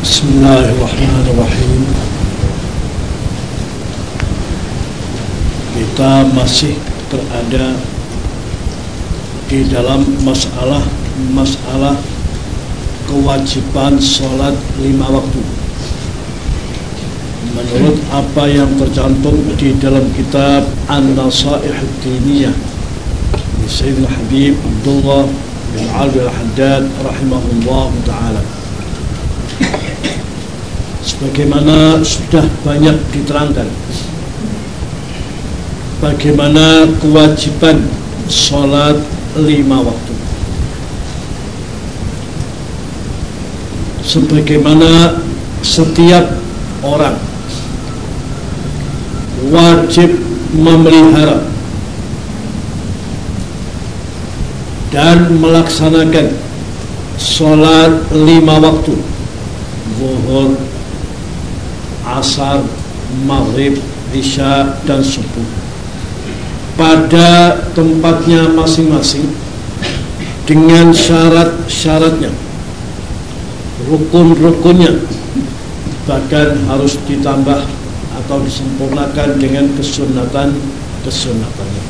Bismillahirrahmanirrahim. Kita masih berada di dalam masalah masalah kewajiban sholat lima waktu. Menurut apa yang tercantum di dalam kitab An-Nasaih Diniyah Sayyidina Habib Abdullah bin al-Haddad rahimahullah ta'ala sebagaimana sudah banyak diterangkan. Bagaimana kewajiban sholat lima waktu. Sebagaimana setiap orang wajib memelihara dan melaksanakan sholat lima waktu. Zuhur, asar, maghrib, isya dan subuh pada tempatnya masing-masing dengan syarat-syaratnya rukun-rukunnya bahkan harus ditambah atau disempurnakan dengan kesunatan-kesunatannya.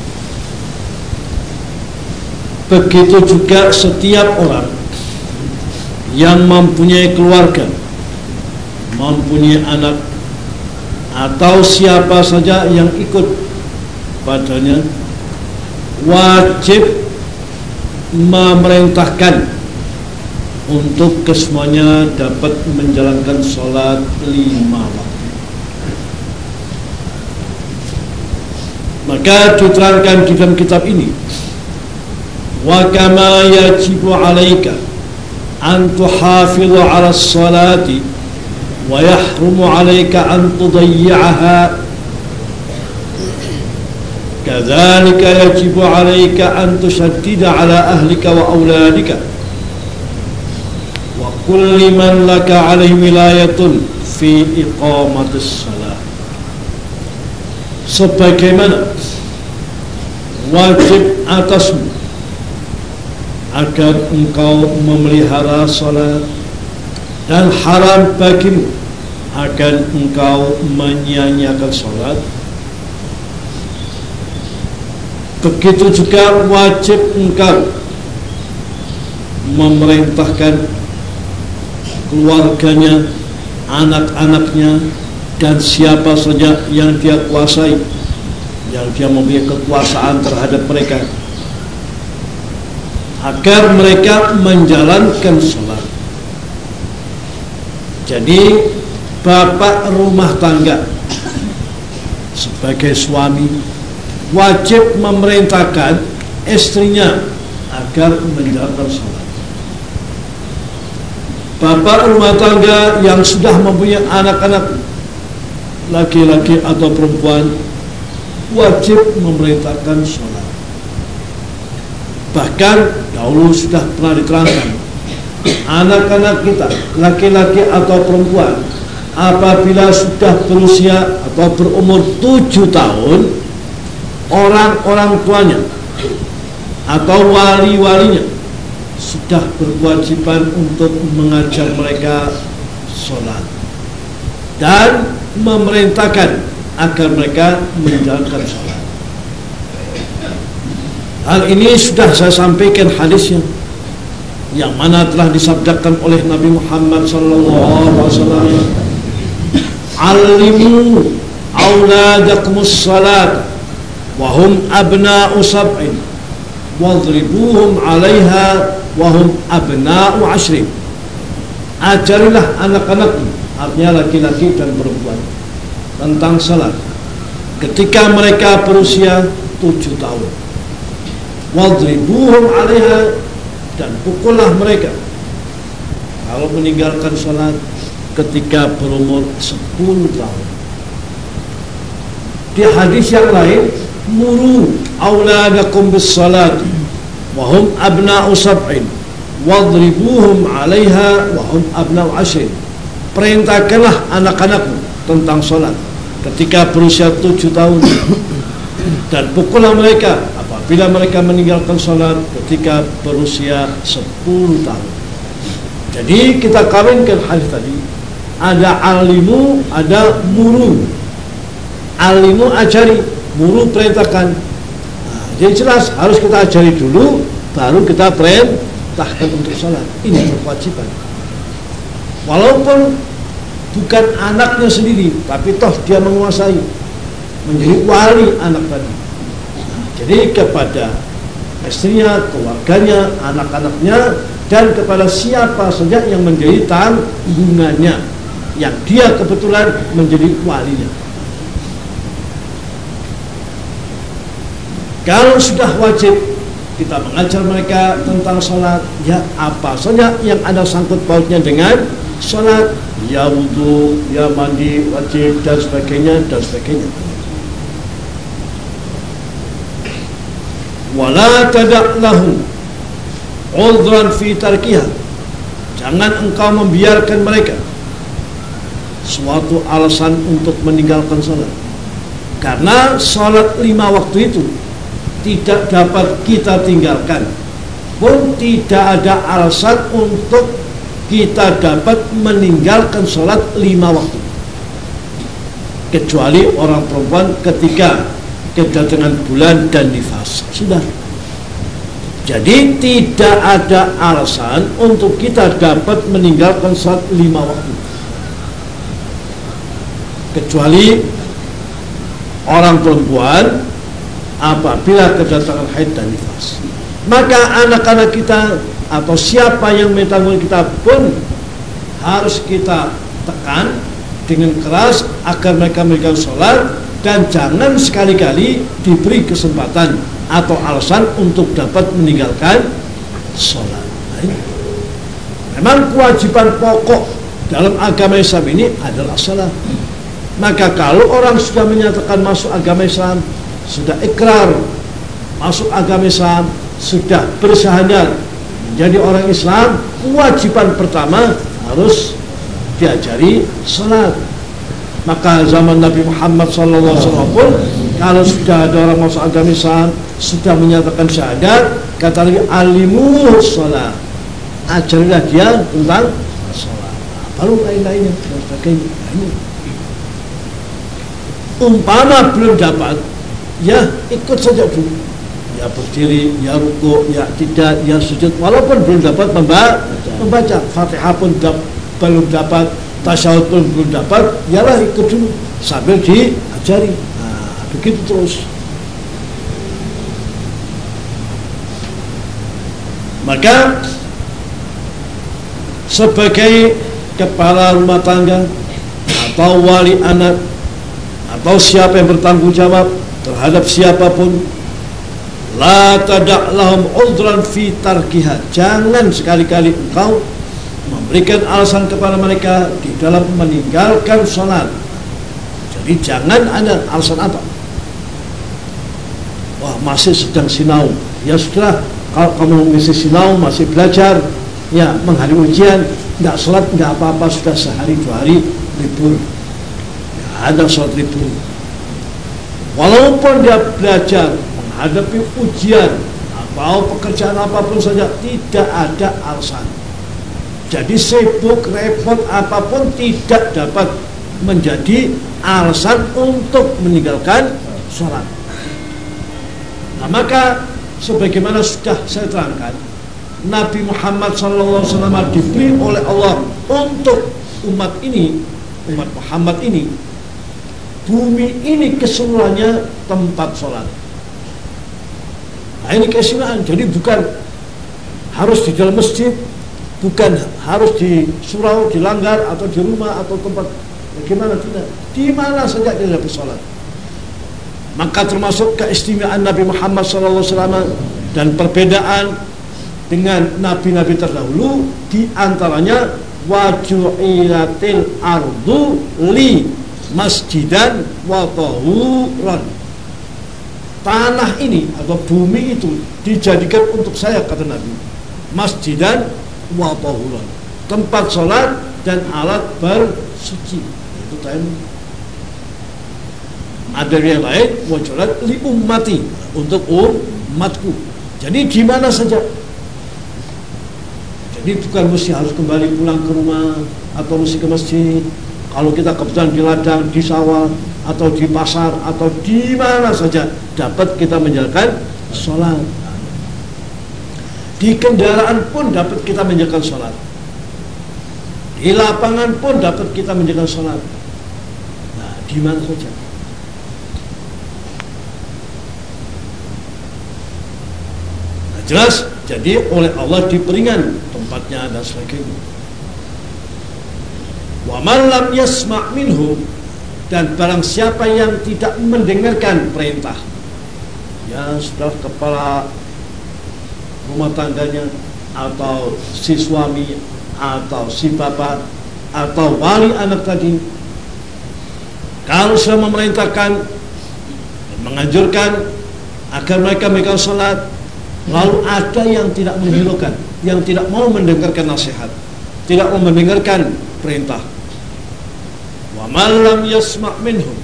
Begitu juga setiap orang yang mempunyai keluarga, mempunyai anak, atau siapa saja yang ikut padanya wajib memerintahkan untuk kesemuanya dapat menjalankan sholat lima waktu. Maka diterangkan di dalam kitab ini wa kama yajibu alaika an ala salati ويحرم عليك أن تضيعها. كذلك يجب عليك أن تشدد على أهلك وأولادك. وكل من لك عليه ولاية في إقامة الصلاة. sebagaimana wajib atasmu agar engkau memelihara صلاة. Dan haram bagimu agar engkau menyia-nyiakan salat begitu juga wajib engkau memerintahkan keluarganya anak-anaknya dan siapa saja yang dia kuasai yang dia mempunyai kekuasaan terhadap mereka agar mereka menjalankan sholat jadi bapak rumah tangga sebagai suami wajib memerintahkan istrinya agar menjalankan sholat bapak rumah tangga yang sudah mempunyai anak-anak laki-laki atau perempuan wajib memerintahkan sholat. Bahkan dahulu sudah pernah diterangkan anak-anak kita laki-laki atau perempuan apabila sudah berusia atau berumur tujuh tahun orang-orang tuanya atau wali-walinya sudah berkewajiban untuk mengajar mereka sholat dan memerintahkan agar mereka menjalankan sholat. Hal ini sudah saya sampaikan hadisnya yang mana telah disabdakan oleh Nabi Muhammad wasallam. Alimu auladakumus salat wa hum abna'u sab'in wadribuhum 'alaiha wa hum abna'u 'ashrin. Ajarilah anak-anakmu artinya laki-laki dan perempuan tentang salat ketika mereka berusia tujuh tahun. Wadribuhum alaiha dan pukullah mereka. Kalau meninggalkan salat ketika berumur 10 tahun. Di hadis yang lain muru auladakum bis salat wa hum abna'u sab'in wadribuhum 'alaiha wa hum abna'u 'ashrin perintahkanlah anak-anakmu tentang sholat ketika berusia tujuh tahun. Dan pukullah mereka apabila mereka meninggalkan sholat ketika berusia sepuluh tahun. Jadi kita kawinkan hadis tadi ada alimu ada muru. Alimu ajari muru perintahkan. Nah, jadi jelas harus kita ajari dulu baru kita perintahkan untuk sholat ini kewajiban. Walaupun bukan anaknya sendiri tapi toh dia menguasai menjadi wali anak tadi jadi kepada istrinya, keluarganya, anak-anaknya dan kepada siapa saja yang menjadi tanggungannya yang dia kebetulan menjadi walinya. Kalau sudah wajib kita mengajar mereka tentang sholat, ya apa saja yang ada sangkut pautnya dengan sholat, ya wudhu, ya mandi wajib dan sebagainya dan sebagainya. Wala tadak lahu udhran fi tarkiha. Jangan engkau membiarkan mereka suatu alasan untuk meninggalkan sholat karena sholat lima waktu itu tidak dapat kita tinggalkan. Pun tidak ada alasan untuk kita dapat meninggalkan sholat lima waktu. Kecuali orang perempuan ketika kedatangan bulan dan nifas. Sudah. Jadi tidak ada alasan untuk kita dapat meninggalkan sholat lima waktu. Kecuali orang perempuan apabila kedatangan haid dan nifas. Maka anak-anak kita atau siapa yang menanggung kita pun harus kita tekan dengan keras agar mereka memberikan sholat dan jangan sekali-kali diberi kesempatan atau alasan untuk dapat meninggalkan sholat. Memang kewajiban pokok dalam agama Islam ini adalah sholat. Maka kalau orang sudah menyatakan masuk agama Islam, sudah ikrar masuk agama Islam, sudah bersyahadat menjadi orang Islam, kewajiban pertama harus diajari salat. Maka zaman Nabi Muhammad SAW pun kalau sudah ada orang masuk agama Islam sudah menyatakan syahadat, kata lagi alimu salat. Ajarilah dia tentang salat. Baru lain-lainnya dan sebagainya. Ini umpama belum dapat ya ikut saja dulu ya berdiri ya ruku ya tidak ya sujud walaupun belum dapat membaca, membaca fatihah pun belum dapat tasyahud pun belum dapat yalah ikut dulu sambil diajari. Nah, begitu terus. Maka sebagai kepala rumah tangga atau wali anak atau siapa yang bertanggung jawab terhadap siapa pun la tadak lahum udran fi tarkiha. Jangan sekali-kali engkau memberikan alasan kepada mereka di dalam meninggalkan sholat. Jadi jangan ada alasan apa. Wah masih sedang sinau. Ya sudah kalau kamu masih sinau masih belajar ya menghadapi ujian nggak sholat nggak apa-apa sudah sehari dua hari libur. Ada sholat itu walaupun dia belajar menghadapi ujian atau pekerjaan apa pun saja tidak ada alasan jadi sibuk repot apa pun tidak dapat menjadi alasan untuk meninggalkan sholat. Nah maka sebagaimana sudah saya terangkan Nabi Muhammad SAW diberi oleh Allah untuk umat ini umat Muhammad ini bumi ini keseluruhannya tempat sholat. Nah ini keistimewaan jadi bukan harus di dalam masjid bukan harus di surau, di langgar atau di rumah atau tempat. Bagaimana? Tidak. Di mana saja dia dapat sholat. Maka termasuk keistimewaan Nabi Muhammad SAW dan perbedaan dengan nabi-nabi terdahulu di antaranya waju'ilatil ardu li masjidan wa tahuran tanah ini atau bumi itu dijadikan untuk saya kata Nabi. Masjidan wa tempat sholat dan alat bersuci. Itu tayamum ada yang lain wajulat li ummati untuk umatku. Jadi di mana saja? Jadi bukan mesti harus kembali pulang ke rumah atau mesti ke masjid. Kalau kita kebetulan di ladang, di sawah atau di pasar atau di mana saja dapat kita menjalankan sholat di kendaraan pun dapat kita menjalankan sholat. Di lapangan pun dapat kita menjalankan sholat. Nah di mana saja. Jelas, jadi oleh Allah diperingan tempatnya dan sebagainya. Wa man lam yasma' minhum dan barang siapa yang tidak mendengarkan perintah ya sudah kepala rumah tangganya atau si suami atau si bapak atau wali anak tadi kalau sudah memerintahkan menganjurkan agar mereka mereka sholat Lalu ada yang tidak menghiraukan, yang tidak mau mendengarkan nasihat, tidak mau mendengarkan perintah. Wa malam minhum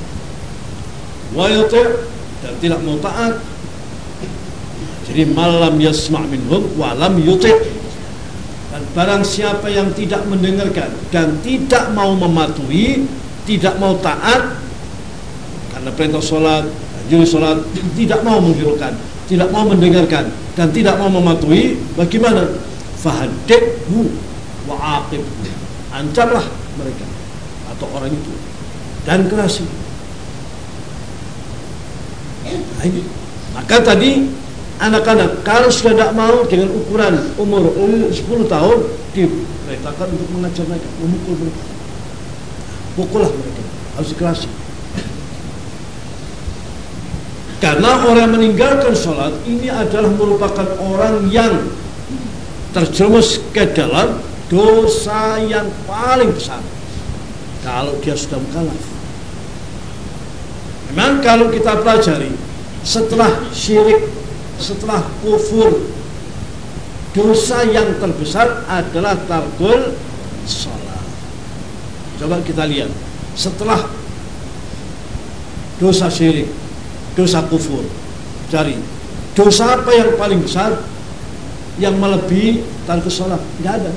wa yuti' dan tidak mau taat. Jadi malam yasma' minhum wa lam yuti' dan barang siapa yang tidak mendengarkan dan tidak mau mematuhi, tidak mau taat karena perintah sholat, juri sholat tidak mau menghiraukan, tidak mau mendengarkan dan tidak mau mematuhi bagaimana? Fahadidhu wa aqib ancamlah mereka atau orang itu dan kerasi nah, maka tadi anak-anak kalau sudah tidak mau dengan ukuran umur 10 tahun diperintahkan untuk mengajar mereka memukul mereka pukullah mereka harus dikerasi karena orang meninggalkan sholat ini adalah merupakan orang yang terjerumus ke dalam dosa yang paling besar. Kalau dia sudah mukallaf. Memang kalau kita pelajari setelah syirik, setelah kufur, dosa yang terbesar adalah tarkul sholat. Coba kita lihat. Setelah dosa syirik, dosa kufur. Cari dosa apa yang paling besar yang melebihi tarkus sholat? Tidak ada.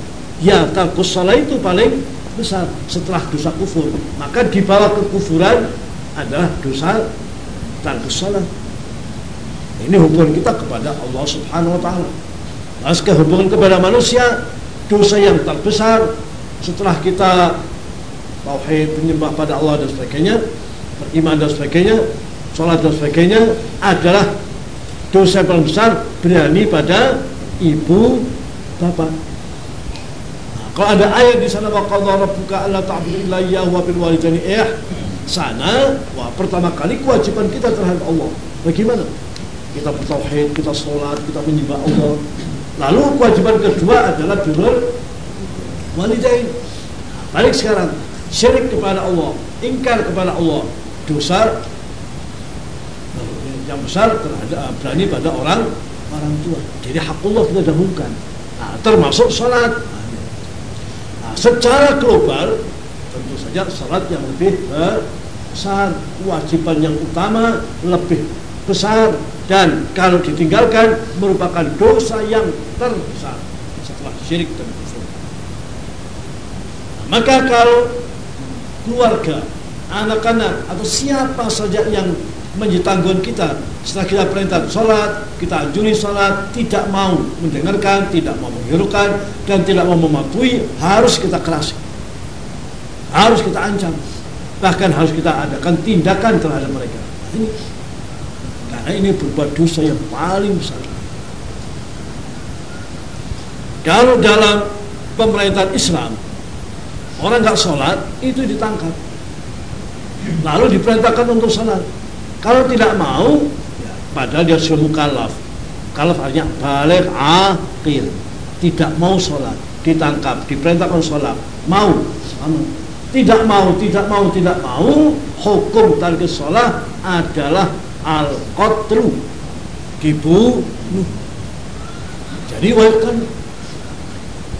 Ya tarkus sholat itu paling besar setelah dosa kufur. Maka di bawah kekufuran adalah dosa tarkus sholat. Ini hubungan kita kepada Allah Subhanahu Wa Taala. Mas hubungan kepada manusia dosa yang terbesar setelah kita tauhid penyembah pada Allah dan sebagainya beriman dan sebagainya sholat dan sebagainya adalah dosa paling besar berani pada ibu bapak. Nah, kalau ada ayat di sana wa qadha rabbuka alla ta'budu illa iyyahu wa bil walidaini sana wah pertama kali kewajiban kita terhadap Allah. Bagaimana? Kita bertauhid, kita sholat, kita menyembah Allah. Lalu kewajiban kedua adalah birrul walidain. Balik sekarang, syirik kepada Allah, ingkar kepada Allah, dosa yang besar terhadap ah, berani pada orang orang tua. Jadi hakullah kita dahulukan. Nah, termasuk salat. Nah, secara global tentu saja salat yang lebih besar, kewajiban yang utama lebih besar dan kalau ditinggalkan merupakan dosa yang terbesar setelah syirik dan kufur. Nah, maka kalau keluarga, anak-anak atau siapa saja yang menjadi tanggungan kita setelah kita perintah sholat kita anjuri sholat tidak mau mendengarkan tidak mau menghiraukan dan tidak mau mematuhi harus kita keras harus kita ancam. Bahkan harus kita adakan tindakan terhadap mereka. Ini karena ini berbuat dosa yang paling besar kalau dalam pemerintahan Islam orang nggak sholat itu ditangkap lalu diperintahkan untuk sholat kalau tidak mau, ya, padahal dia sudah mukallaf. Kalaf artinya balik akhir. Tidak mau sholat, ditangkap, diperintahkan sholat. Mau, sama. Tidak mau, tidak mau, tidak mau, hukum tarikh sholat adalah al-qatru. Dibunuh. Jadi kan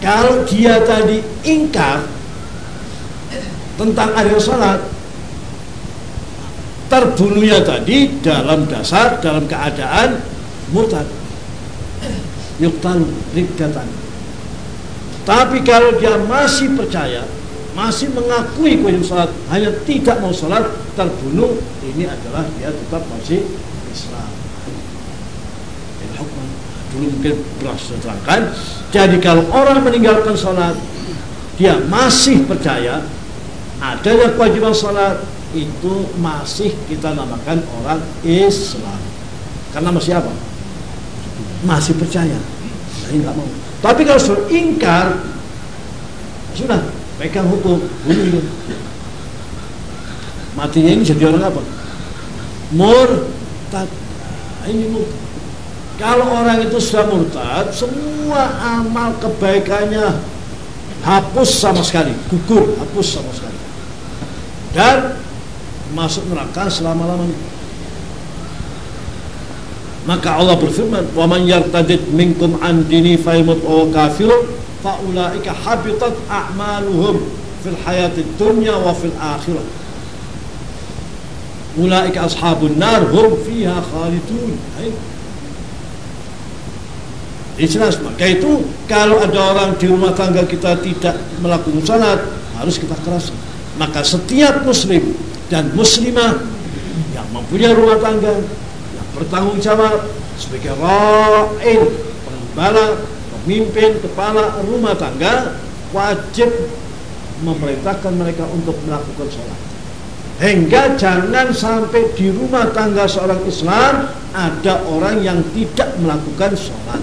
kalau dia tadi ingkar tentang ada sholat terbunuhnya tadi dalam dasar dalam keadaan murtad yuktalu riddatan Tapi kalau dia masih percaya, masih mengakui kewajiban sholat, hanya tidak mau sholat, terbunuh, ini adalah dia tetap masih Islam. Dulu mungkin pernah saya terangkan. Jadi kalau orang meninggalkan sholat, dia masih percaya adanya kewajiban sholat, itu masih kita namakan orang Islam. Karena masih apa? Masih percaya. Nah. Tapi kalau sudah ingkar, sudah pegang hukum, bunuh. Matinya ini jadi orang apa? Murtad. Ini murtad. Kalau orang itu sudah murtad, semua amal kebaikannya hapus sama sekali, gugur, hapus sama sekali. Dan masuk neraka selama-lamanya. Maka Allah berfirman, "Wa man yartadid minkum an dini fa yamut wa kafirun fa ulaika habitat a'maluhum fil hayatid dunya wa fil akhirah." Ulaika ashabun nar hum fiha khalidun. Jelas maka itu kalau ada orang di rumah tangga kita tidak melakukan salat harus kita keras. Maka setiap muslim dan muslimah yang mempunyai rumah tangga bertanggung jawab sebagai ra'in, pengembala, pemimpin, kepala rumah tangga wajib memerintahkan mereka untuk melakukan sholat. Hingga jangan sampai di rumah tangga seorang Islam ada orang yang tidak melakukan sholat.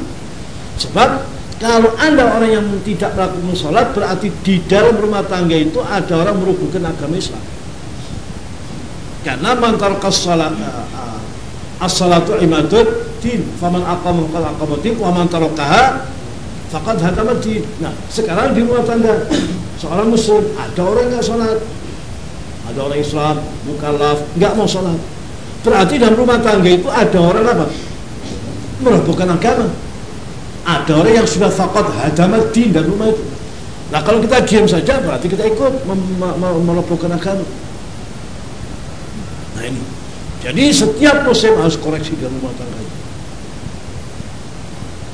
Sebab kalau ada orang yang tidak melakukan sholat berarti di dalam rumah tangga itu ada orang merubuhkan agama Islam. Karena mantar sholat as-salatu imadud din faman aqama qad aqamatin wa man faqad hatamat din nah sekarang di rumah tangga. Seorang muslim ada orang nggak sholat. Ada orang Islam mukallaf nggak mau sholat. Berarti dalam rumah tangga itu ada orang apa? Merobohkan agama. Ada orang yang sudah fakat hadamat din dan rumah itu. Nah kalau kita diam saja berarti kita ikut merobohkan agama. Nah ini. Jadi setiap musim harus koreksi dalam rumah tangga.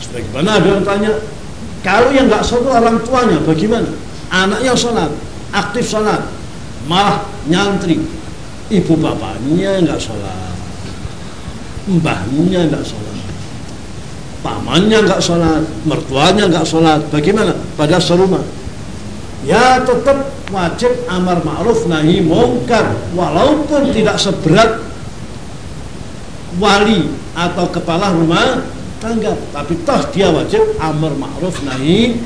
Sebagaimana ada yang tanya, kalau yang nggak sholat orang tuanya bagaimana? Anaknya sholat, aktif sholat, malah nyantri. Ibu bapaknya nggak sholat, mbahnya nggak sholat, pamannya nggak sholat, mertuanya nggak sholat. Bagaimana? Pada serumah. Ya tetap wajib amar ma'ruf nahi mungkar walaupun tidak seberat wali atau kepala rumah tangga tapi toh dia wajib amar ma'ruf nahi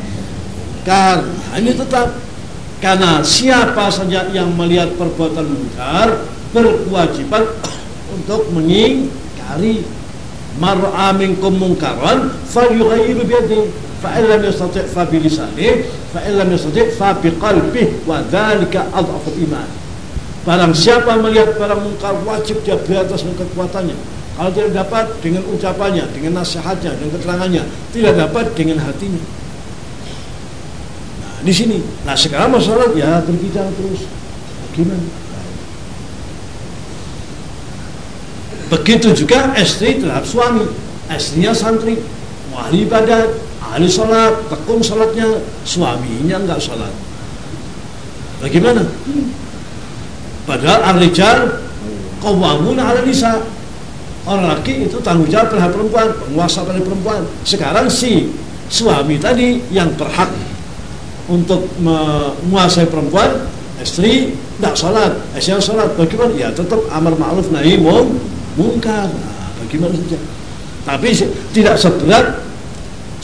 karena ini tetap. Karena siapa saja yang melihat perbuatan munkar berkewajiban untuk mengingkari mar'a minkum munkaran falyughayyiru biyadihi fa illam yastati' fa bi lisanihi fa illam yastati' fa bi qalbihi wa dzalika adhafu iman. Barang siapa melihat barang mungkar wajib dia beratas dengan kekuatannya kalau tidak dapat dengan ucapannya, dengan nasihatnya, dengan keterangannya, tidak dapat dengan hatinya. Nah, di sini. Nah, sekarang masalah ya berbicara terus. Gimana? Begitu juga istri terhadap suami. Istrinya santri, wali ibadat, ahli sholat, tekun sholatnya, suaminya enggak sholat. Bagaimana? Padahal al-rijal qawwamun 'ala nisa orang laki itu tanggung jawab terhadap perempuan penguasa pada perempuan. Sekarang si suami tadi yang berhak untuk menguasai perempuan istri tidak sholat istri sholat. Bagaimana? Ya tetap amar ma'ruf nahi mungkar. Nah, bagaimana saja. Tapi tidak seberat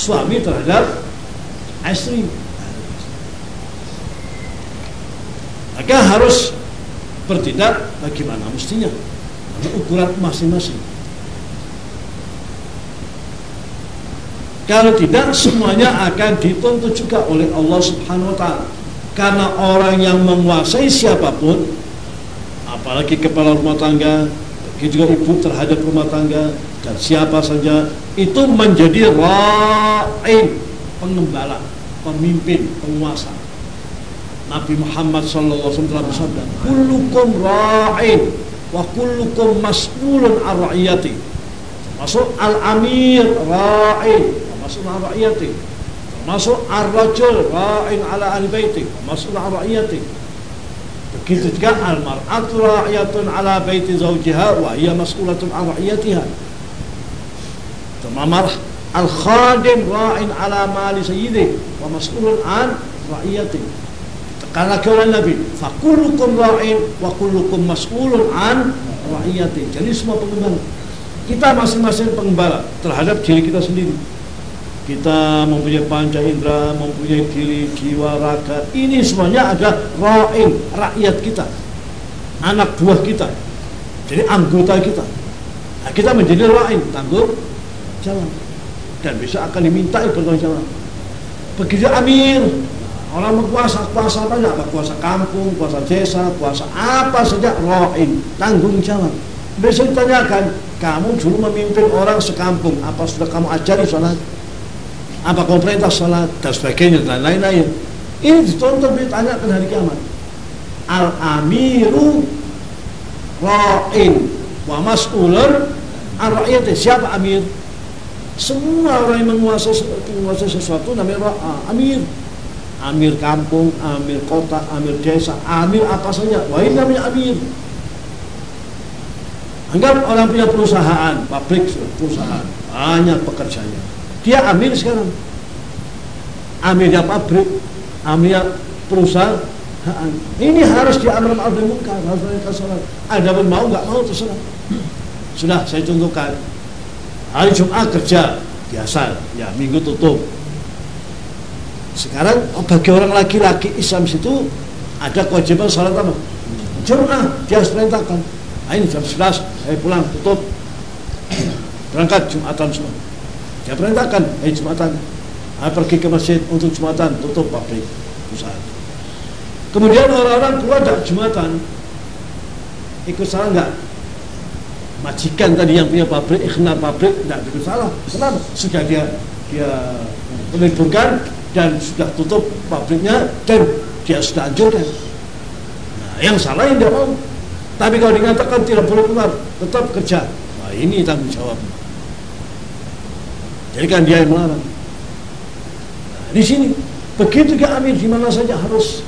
suami terhadap istri. Maka harus bertindak bagaimana mestinya. Ukuran masing-masing Kalau tidak semuanya akan dituntut juga oleh Allah Subhanahu wa taala. Karena orang yang menguasai siapa pun apalagi kepala rumah tangga, juga ibu terhadap rumah tangga dan siapa saja itu menjadi ra'in, pengembala, pemimpin, penguasa. Nabi Muhammad alaihi wasallam bersabda, "Kullukum ra'in wa kullukum mas'ulun ar ra'iyati." Masuk al-amir ra'in masuk rakyat masuk ar-rajul ra'in ala ahli baiti. Masuk ar-ra'iyati begitu juga al-mar'atu ra'iyatun ala baiti zawjiha wa hiya mas'ulatun an ra'iyatiha. Marah. Al-khadim ra'in ala mali sayyidi wa mas'ulun an ra'iyati. Karena kata Nabi fakulukum ra'in wa kullukum mas'ulun an ra'iyati. Jadi semua pengembala. Kita masing-masing pengembala terhadap diri kita sendiri kita mempunyai panca indera, mempunyai diri, jiwa, raga. Ini semuanya ada ra'in, rakyat kita. Anak buah kita. Jadi anggota kita. Nah, kita menjadi ra'in, tanggung jawab. Dan bisa akan diminta bertanggung jawab. Begitu amir, orang berkuasa, kuasa apa enggak? Kuasa kampung, kuasa desa, kuasa apa saja, ra'in, tanggung jawab. Besok ditanyakan, kamu dulu memimpin orang sekampung, apa sudah kamu ajari sholat? Apa kau perintah sholat dan sebagainya dan lain-lain? Ini ditonton ditanyakan hari kiamat. Al amiru ra'in wa mas'ulun ar siapa amir? Semua orang yang menguasai, menguasai sesuatu namanya ra'a amir. Amir kampung, amir kota, amir desa, amir apa saja. Wah ini namanya amir. Anggap orang punya perusahaan pabrik perusahaan. Banyak pekerjanya dia amir sekarang. Amirnya pabrik, amirnya perusahaan. Ini harus diambil ma'ruf dan munkar, harus mereka salat. Ada pun mau nggak mau terserah. Sudah saya contohkan. Hari Jumat kerja biasa, ya minggu tutup. Sekarang bagi orang laki-laki Islam situ ada kewajiban salat apa? Jumat dia harus perintahkan. Nah, ini jam 11, saya pulang tutup. Berangkat Jumatan semua. Dia perintahkan, eh Jumatan, ah, pergi ke masjid untuk Jumatan, tutup pabrik usaha. Kemudian orang-orang keluar dari Jumatan, ikut salah enggak? Majikan tadi yang punya pabrik, ikhnar pabrik, tidak ikut salah. Kenapa? Sudah dia dia meliburkan dan sudah tutup pabriknya dan dia sudah hancurkan. Nah, yang salah yang dia mau. Tapi kalau dikatakan tidak boleh keluar, tetap kerja. Nah, ini tanggung jawab. Jadi kan dia yang melarang. Nah, di sini begitu ke Amir di mana saja harus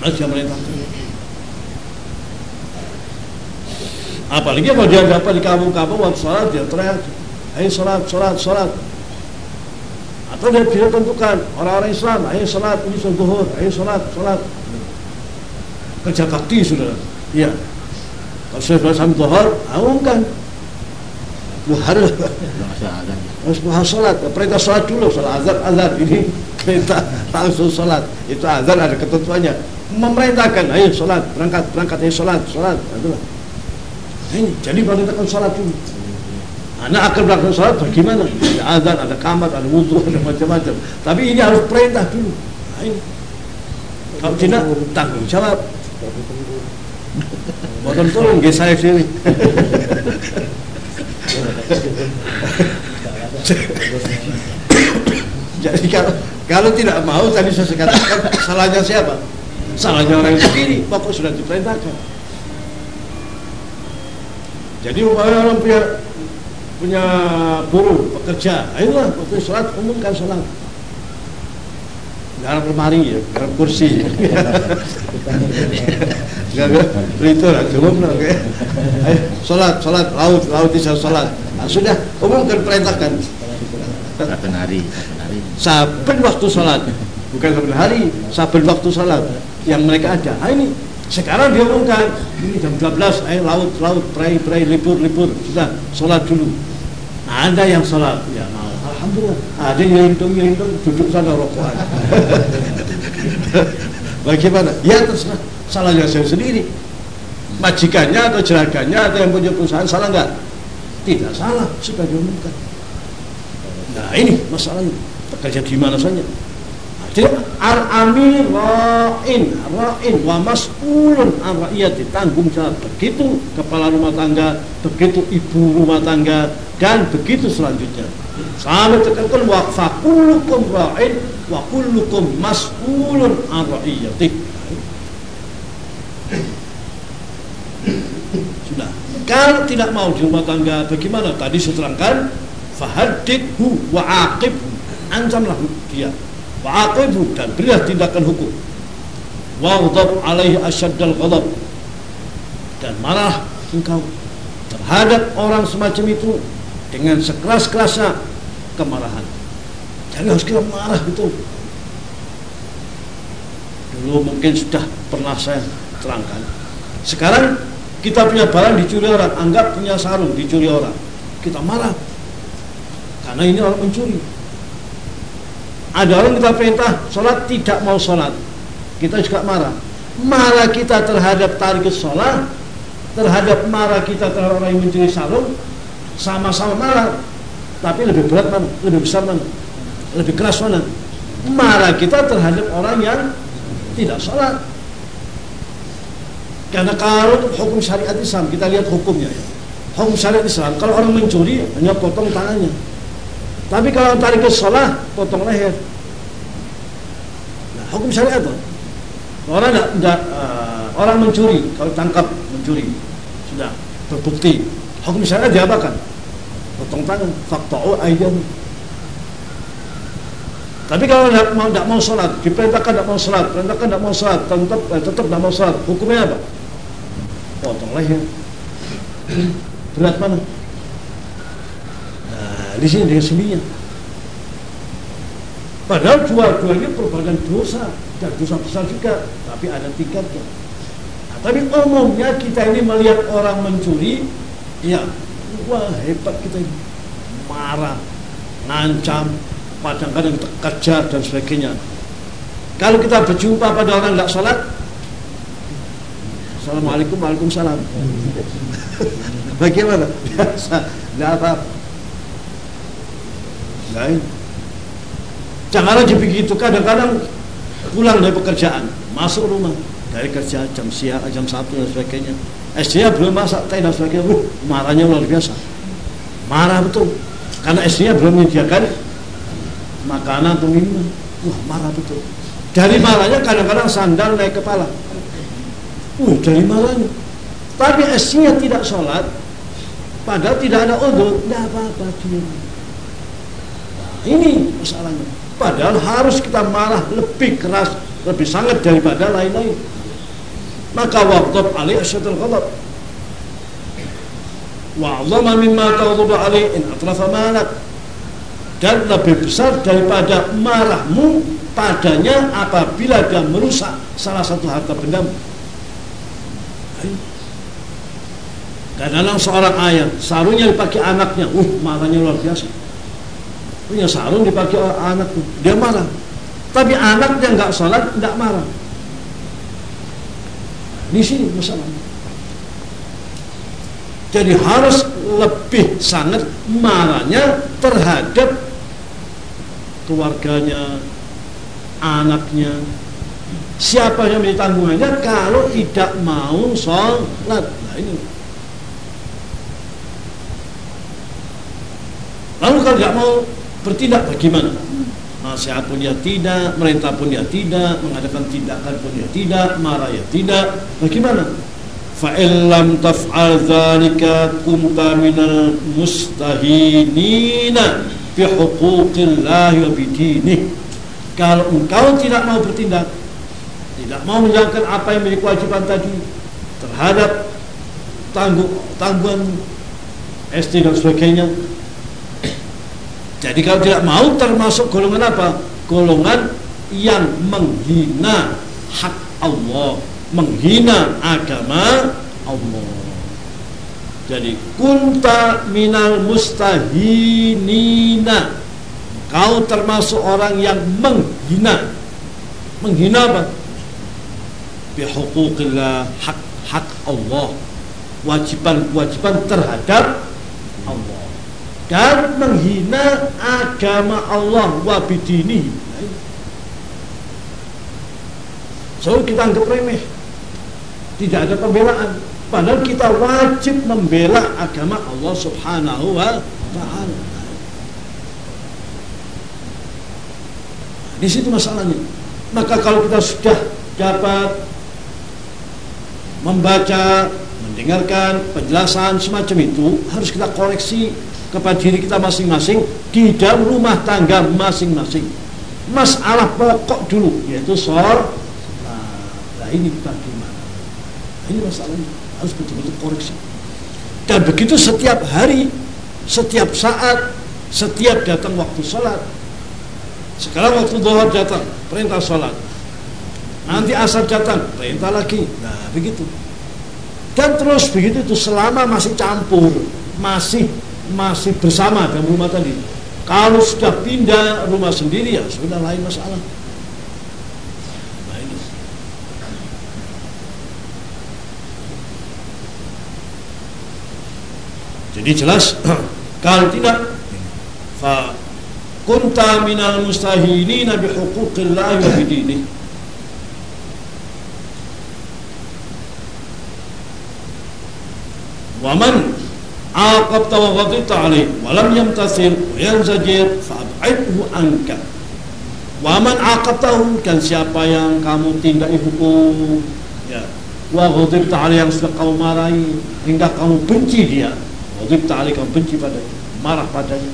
harus dia merintahkan. Apalagi kalau dia dapat di kampung-kampung waktu sholat dia teriak, ayo sholat, sholat, sholat. Atau dia tidak tentukan orang-orang Islam, ayo sholat, ini zuhur, ayo sholat, sholat. Kerja bakti sudah, iya. Kalau sudah sampai zuhur, umumkan harus harus harus sholat. Perintah sholat dulu sholat azan azan ini perintah langsung sholat. Itu azan ada ketentuannya. Memerintahkan ayo sholat berangkat berangkat ayo sholat sholat. Itulah. Ini jadi perintahkan sholat dulu. Anak akan berangkat sholat bagaimana? Ada azan ada kamar ada wudhu ada macam-macam. Tapi ini harus perintah dulu. Nah, ini. Kalau tidak tanggung jawab. Boten turun saya sini. Jadi kalau kalau tidak mau tadi saya katakan salahnya siapa? Salahnya orang itu sendiri. Pokok sudah diperintahkan. Jadi umpamanya orang punya punya buruh pekerja, ayolah waktu sholat umumkan sholat. Garap lemari ya, garap kursi. Gak itu lah, umum lah. Ayo, sholat, sholat, laut, laut bisa sholat. Nah, sudah umum dan perintahkan. Saben hari, saben waktu sholat, bukan saben hari, saben waktu sholat yang mereka ada. Nah, ini sekarang diumumkan ini jam 12, ayo laut, laut, pray, pray, libur, libur, sudah sholat dulu. Nah, ada yang sholat, ya alhamdulillah. Ada yang hitung, yang hitung, duduk sana rokokan. Bagaimana? Ya terserah, salahnya saya sendiri. Majikannya atau jeragannya atau yang punya perusahaan salah enggak? Tidak salah, sudah diumumkan. Nah ini masalahnya, pekerja di mana saja. Jadi al-amir ra'in, ra'in wa mas'ulun an tanggung jawab. Begitu kepala rumah tangga, begitu ibu rumah tangga, dan begitu selanjutnya. Sampai tekankan wa kullukum ra'in wa kullukum mas'ulun an Kalau tidak mau di rumah tangga, bagaimana? Tadi saya terangkan, fahadidhu wa aqibhu. ancamlah dia wa'aqibu dan berilah tindakan hukum. Waghdab alaihi asyaddal ghadab. Dan marah engkau terhadap orang semacam itu dengan sekeras-kerasnya kemarahan. Jadi harus kita marah betul. Dulu mungkin sudah pernah saya terangkan. Sekarang kita punya barang dicuri orang anggap punya sarung dicuri orang. Kita marah. Karena ini orang mencuri ada orang kita perintah sholat tidak mau sholat. Kita juga marah. Marah kita terhadap tarik sholat terhadap marah kita terhadap orang yang mencuri sarung sama-sama marah. Tapi lebih berat mana? Lebih besar mana? Lebih keras mana? Marah kita terhadap orang yang tidak sholat. Karena kalau hukum syariat Islam kita lihat hukumnya ya. Hukum syariat Islam kalau orang mencuri hanya potong tangannya. Tapi kalau tarik ke sholat potong leher. Nah, hukum syariat itu orang enggak uh, orang mencuri kalau tangkap mencuri sudah terbukti hukum syariat diapakan? Potong tangan, faktau ayam. Tapi kalau tidak mau, tidak mau sholat, diperintahkan tidak mau sholat, perintahkan tidak mau sholat, tetap eh, tetap tidak mau sholat, hukumnya apa? potong leher berat mana sini dengan sendirinya padahal dua-duanya perbuatan dosa dan dosa besar juga tapi ada tingkatnya. Nah, tapi umumnya kita ini melihat orang mencuri ya wah hebat kita ini. Marah ngancam kadang-kadang kita kejar dan sebagainya. Kalau kita berjumpa pada orang tidak sholat Assalamualaikum Waalaikumsalam. Bagaimana? Biasa Tidak apa Lain. Janganlah begitu. Kadang-kadang pulang dari pekerjaan Masuk rumah Dari kerja jam siang, jam satu dan sebagainya. SD belum masak teh dan sebagainya. Uh, Marahnya luar biasa. Marah betul. Karena SD belum menyediakan Makanan atau minuman. Wah marah betul. Dari marahnya kadang-kadang sandal naik kepala. Uh, dari malangnya. Tapi aslinya tidak sholat, padahal tidak ada udhu, tidak apa-apa. Ini masalahnya. Padahal harus kita marah lebih keras, lebih sangat daripada lain-lain. Maka waktu ali asyadul ghadab. Wa'adhama mimma tawdudu ali in atrafa malak. Dan lebih besar daripada marahmu padanya apabila dia merusak salah satu harta bendamu. Kadang-kadang seorang ayah sarungnya dipakai anaknya, uh marahnya luar biasa. Punya sarung dipakai anak dia marah. Tapi anaknya nggak sholat, nggak marah. Di sini masalahnya. Jadi harus lebih sangat marahnya terhadap keluarganya, anaknya, Siapa yang menjadi tanggungannya kalau tidak mau sholat? Nah ini. Lalu kalau tidak mau bertindak bagaimana? Nasihat pun ya tidak, merintah pun ya tidak, mengadakan tindakan pun ya tidak, marah ya tidak. Bagaimana? Fa'illam taf'al dzalika kumta minal mustahinina fi huquqillahi wa bidinih. Kalau engkau tidak mau bertindak, tidak mau menjalankan apa yang menjadi kewajiban tadi terhadap tanggung tanggungan SD dan sebagainya. Jadi kalau tidak mau termasuk golongan apa? Golongan yang menghina hak Allah, menghina agama Allah. Jadi kunta minal mustahinina. Kau termasuk orang yang menghina. Menghina apa? bihuquqillah hak hak Allah wajiban-wajiban terhadap Allah dan menghina agama Allah. Wabidini. So kita anggap remeh. Tidak ada pembelaan. Padahal kita wajib membela agama Allah subhanahu wa ta'ala. Di situ masalahnya. Maka kalau kita sudah dapat membaca, mendengarkan penjelasan semacam itu harus kita koreksi kepada diri kita masing-masing di dalam rumah tangga masing-masing. Masalah pokok dulu yaitu soal nah, ini bagaimana? Nah, ini masalahnya harus betul-betul koreksi. Dan begitu setiap hari, setiap saat, setiap datang waktu sholat. Sekarang waktu dohor datang, perintah sholat. Nanti asar datang, perintah lagi. Nah begitu. Dan terus begitu itu selama masih campur, masih masih bersama dalam rumah tadi. Kalau sudah pindah rumah sendiri ya sudah lain masalah. Nah. Jadi jelas kalau tidak fa kunta minal mustahilina bi huquqillah wa bidinih Waman عاقبت وغضبت عليه ولم يمتثل وينزجر فأبعده عنك Waman aqabtahu kan siapa yang kamu tindai hukum ya wa ghadibta yang sudah kamu marahi hingga kamu benci dia ghadibta alaihi kamu benci padanya marah padanya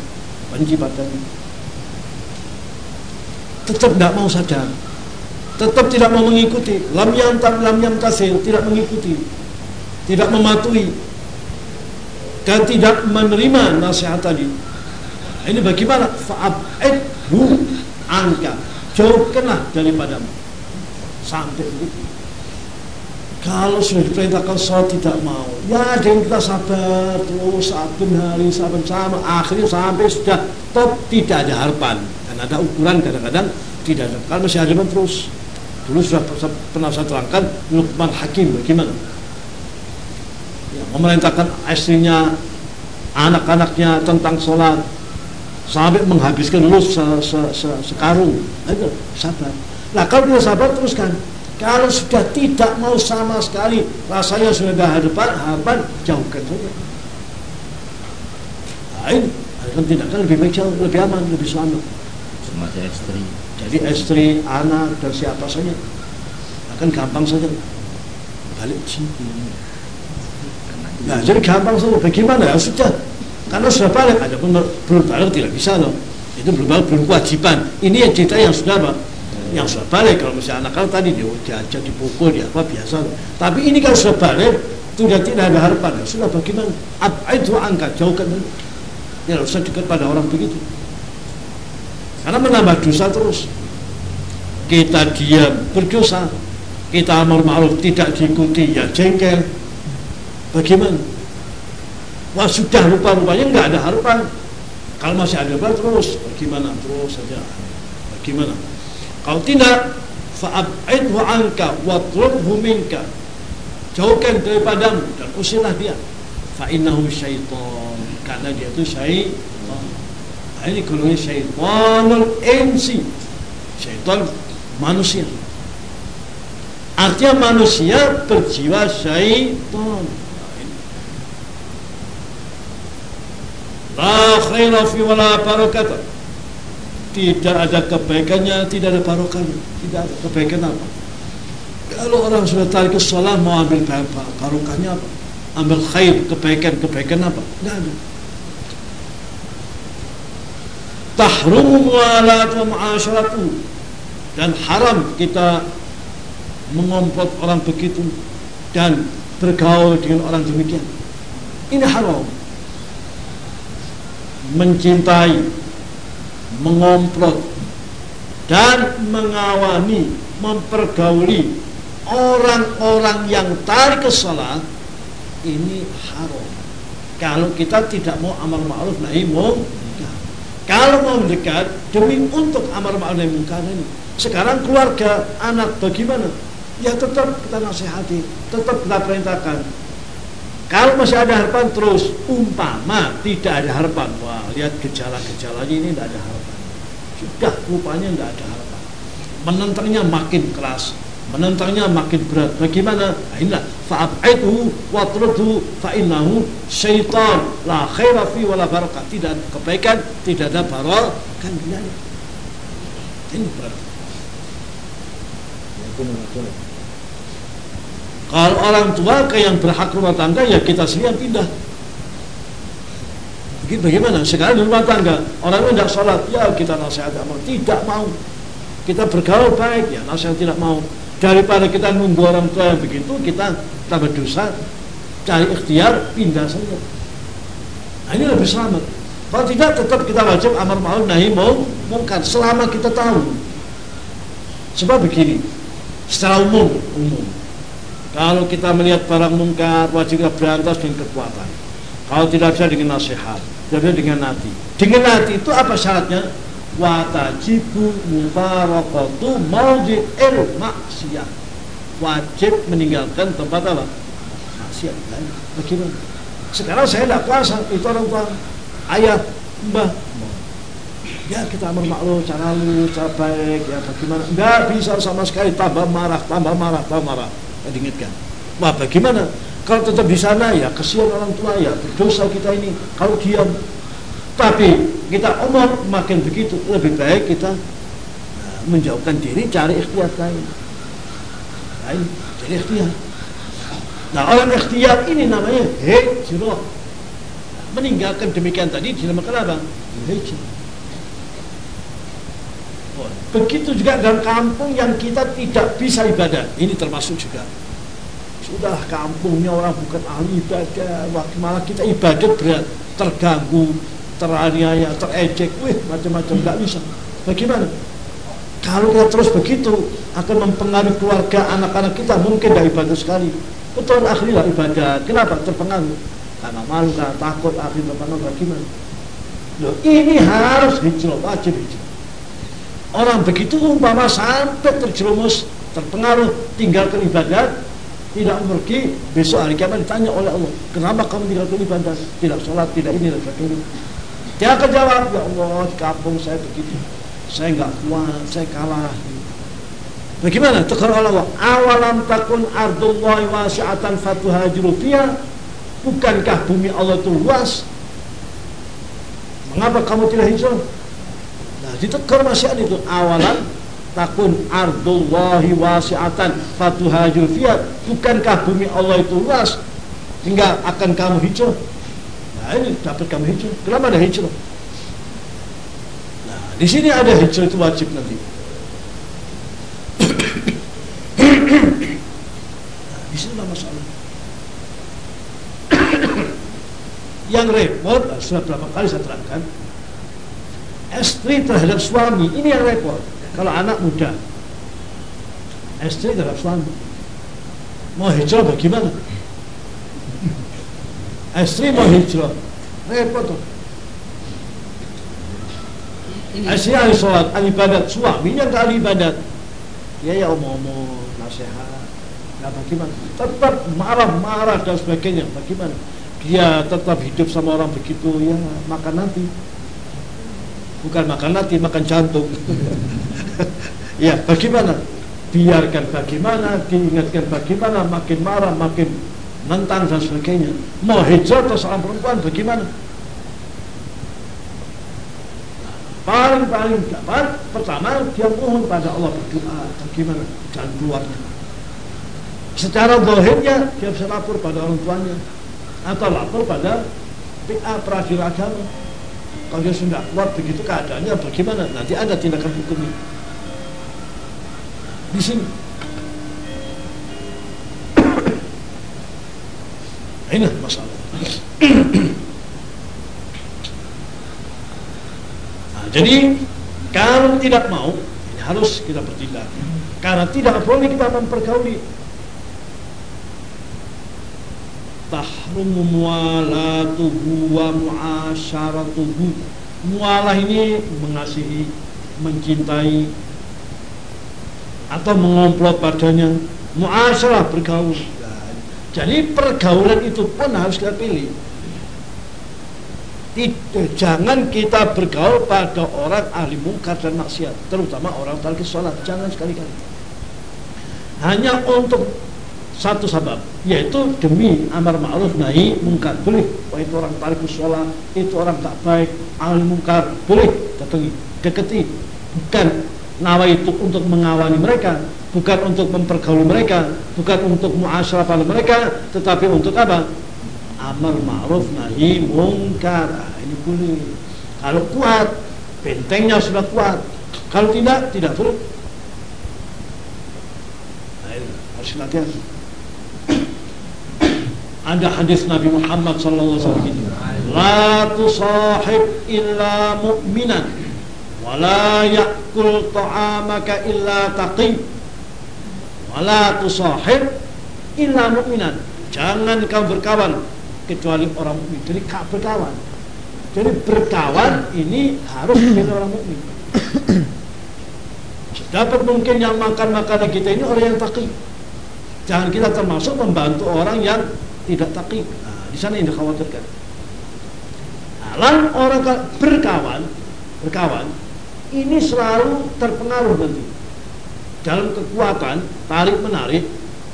benci padanya tetap tidak mau sadar tetap tidak mau mengikuti lam yantam lam yamtasil tidak mengikuti tidak mematuhi dan tidak menerima nasihat tadi. Ini bagaimana? Fa'ab'idhu angka. Jauhkanlah daripadamu. Sampai begitu. Kalau sudah diperintahkan sholat tidak mau, ya ada yang kita sabar terus saben hari, saben sama, akhirnya sampai sudah top tidak ada harapan. Dan ada ukuran kadang-kadang tidak ada. Kalau masih harapan terus. Dulu sudah pernah saya terangkan Lukman Hakim bagaimana? Memerintahkan istrinya anak-anaknya tentang sholat sampai menghabiskan lulus se, se, se, sekarung. Itu sabar. Nah kalau dia sabar teruskan. Kalau sudah tidak mau sama sekali rasanya sudah ada hadapan harapan jauhkan saja. Nah, ini kan tindakan lebih baik jauh lebih aman lebih selamat. Semasa istri. Jadi istri anak dan siapa saja. Akan gampang saja. Balik sini Nah, jadi gampang saja. Bagaimana? Ya sudah. Karena sudah balik, ada pun belum balik tidak bisa loh. Itu belum balik, belum kewajiban. Ini yang cerita yang sudah apa? Yang sudah balik. Kalau misalnya anak kalau tadi dia diajak, dipukul, dia apa biasa. Loh. Tapi ini kalau sudah balik, sudah tidak ada harapan. Ya sudah bagaimana? Apa itu angkat, jauhkan dulu. Ya usah dekat pada orang begitu. Karena menambah dosa terus. Kita diam, berdosa. Kita amar ma'ruf tidak diikuti, ya jengkel Bagaimana? Wah sudah lupa-rupanya nggak ada harapan. Kalau masih ada harapan terus, bagaimana? Terus saja. Bagaimana? Kalau tidak, fa'ab'idhu anka watrubhu minka. Jauhkan daripadamu dan usirlah dia. Fa'innahu syaitan. Karena dia itu syaitan. Nah, ini golongan syaitanul insi. Syaitan manusia. Artinya manusia berjiwa syaitan. La khaira fi wala barakata. Tidak ada kebaikannya, tidak ada barokahnya. Tidak ada kebaikan apa? Kalau orang sudah tarik ke sholat mau ambil barokahnya apa? Ambil khair, kebaikan, kebaikan apa? Tidak ada. Tahrumu mualat wa mu'asyaratu dan haram kita mengompot orang begitu dan bergaul dengan orang demikian. Ini haram mencintai, mengomplot, dan mengawani, mempergauli orang-orang yang tarik ke salat ini haram. Kalau kita tidak mau amar ma'ruf nahi munkar. Kalau mau mendekat demi untuk amar ma'ruf nahi munkar ini. Sekarang keluarga, anak bagaimana? Ya tetap kita nasihati, tetap kita perintahkan kalau masih ada harapan terus, umpama tidak ada harapan, wah lihat gejala-gejalanya ini tidak ada harapan. Sudah rupanya tidak ada harapan. Menentangnya makin keras, menentangnya makin berat. Bagaimana? Nah, inilah fa'ab'idhu watrudhu fa'innahu syaitan la khaira fi. Tidak ada kebaikan, tidak ada barakah kan Ini berat. Ya, kalau orang tua ke yang berhak rumah tangga ya kita sendiri yang pindah. Bagaimana? Sekarang di rumah tangga orang itu tidak sholat, ya kita nasihat mau, tidak mau. Kita bergaul baik, ya nasihat tidak mau. Daripada kita nunggu orang tua yang begitu, kita tambah dosa, cari ikhtiar, pindah saja. Nah, ini lebih selamat. Kalau tidak tetap kita wajib amar ma'ruf nahi mungkar selama kita tahu. Sebab begini, secara umum, umum. Kalau kita melihat barang mungkar, wajib berantas dengan kekuatan. Kalau tidak bisa dengan nasihat, tidak bisa dengan hati. Dengan hati itu apa syaratnya? Watajibu mubarakatu mauji'il maksiat. Wajib meninggalkan tempat apa? Maksiat. Bagaimana? Sekarang saya tidak puasa, itu orang tua ayah, mbah. Ya kita amar cara lu, cara baik, ya bagaimana? Enggak bisa sama sekali, tambah marah, tambah marah, tambah marah. Diingatkan. Wah bagaimana? Kalau tetap di sana ya kesian orang tua ya berdosa kita ini. Kalau diam, tapi kita umur makin begitu lebih baik kita nah, menjauhkan diri cari ikhtiar lain. Lain, cari ikhtiar. Nah orang ikhtiar ini namanya hijrah. Meninggalkan demikian tadi dinamakan apa? Hijrah. Begitu juga dalam kampung yang kita tidak bisa ibadah. Ini termasuk juga. Sudah kampungnya orang bukan ahli ibadah. Malah kita ibadah berat. Terganggu, teraniaya, terejek. Wih macam-macam. Gak bisa. Bagaimana? Kalau kita terus begitu akan mempengaruhi keluarga anak-anak kita mungkin tidak ibadah sekali betul akhirnya ibadah kenapa terpengaruh karena malu karena takut akhirnya bapak gimana Loh, ini harus hijrah wajib hijrah orang begitu umpama sampai terjerumus terpengaruh tinggalkan ibadat tidak pergi besok hari kiamat ditanya oleh Allah kenapa kamu tinggalkan ibadah tidak sholat tidak ini dan sebagainya dia akan jawab ya Allah di kampung saya begitu saya nggak kuat saya kalah Bagaimana? Tegur Allah. Awalam takun ardullahi wasi'atan fatuhajiru fiha. Bukankah bumi Allah itu luas? Mengapa kamu tidak hijrah? Nah, ditegur masih ada itu. Awalan takun ardullahi wasi'atan fatuhajiru fiha. Bukankah bumi Allah itu luas? Hingga akan kamu hijrah? Nah, ini dapat kamu hijrah. Kenapa ada hijrah? Nah, di sini ada hijrah itu wajib nanti. Di sini masalah. yang repot, sudah berapa kali saya terangkan, istri terhadap suami, ini yang repot. Kalau anak muda, istri terhadap suami, mau hijrah bagaimana? Istri mau hijrah, repot. Istri ahli sholat, ahli ibadat, suaminya nggak ahli ibadat. Ya ya omong-omong, nasihat, Nah bagaimana? Tetap marah-marah dan sebagainya. Bagaimana? Dia tetap hidup sama orang begitu ya makan nanti. Bukan makan nanti, makan jantung. ya bagaimana? Biarkan bagaimana, diingatkan bagaimana, makin marah, makin nentang dan sebagainya. Mau hijrah atau seorang perempuan bagaimana? Paling-paling dapat pertama dia mohon pada Allah berdoa bagaimana dan keluarnya secara zahirnya dia bisa lapor pada orang tuanya atau lapor pada PA peradilan agama kalau dia sudah kuat begitu keadaannya bagaimana? Nanti ada tindakan hukumnya. Di sini. Ini masalah. Nah, jadi kalau tidak mau harus kita bertindak karena tidak boleh kita mempergauli tahrumu mualatuhu wa muasyaratuhu mualah ini mengasihi mencintai atau mengomplot padanya. Muasyarah bergaul. Jadi pergaulan itu pun harus kita pilih. Tidak, jangan kita bergaul pada orang ahli mungkar dan maksiat terutama orang tarikh sholat. Jangan sekali-kali. Hanya untuk satu sebab yaitu demi amar ma'ruf nahi mungkar boleh wah itu orang tarik sholat itu orang tak baik ahli mungkar boleh datangi deketi bukan nawa itu untuk mengawali mereka bukan untuk mempergauli mereka bukan untuk muasyarah pada mereka tetapi untuk apa amar ma'ruf nahi mungkar nah, ini boleh. Kalau kuat, bentengnya sudah kuat. Kalau tidak, tidak boleh. Nah, harus hati-hati. Ada hadis Nabi Muhammad sallallahu alaihi wasallam. La tusahib illa mu'minan wa la ya'kul ta'amaka illa taqi. Wa la tusahib illa mu'minan. Jangan kau berkawan kecuali orang mukmin. Jadi kau berkawan. Jadi berkawan ini harus dengan orang mukmin. Dapat mungkin yang makan makanan kita ini orang yang takik. Jangan kita termasuk membantu orang yang tidak takik. Nah, di sana yang dikhawatirkan. Nah, orang berkawan, berkawan ini selalu terpengaruh nanti dalam kekuatan tarik menarik.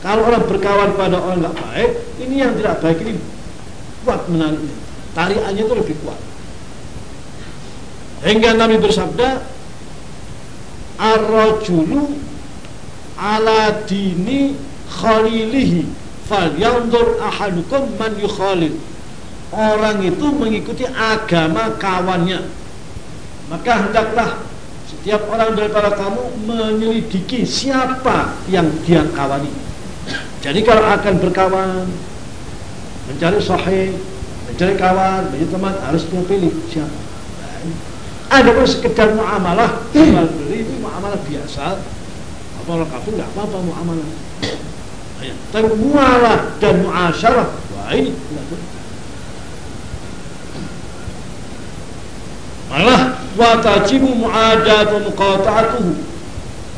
Kalau orang berkawan pada orang nggak baik, ini yang tidak baik ini kuat menariknya. Tarikannya itu lebih kuat. Hingga Nabi bersabda, Ar-rajulu ala dini khalilihi falyanzur ahadukum man yukhalil orang itu mengikuti agama kawannya. Maka hendaklah setiap orang daripada kamu menyelidiki siapa yang dia kawani. Jadi kalau akan berkawan mencari sahih mencari kawan mencari teman harus dia pilih siapa. Ada pun sekedar muamalah. Jual beli itu muamalah biasa. Apa orang kafir? Nggak apa-apa muamalah ya. Tapi mualah dan muasyarah, wah ini tidak boleh. Malah watajibu muadatu muqata'atuhu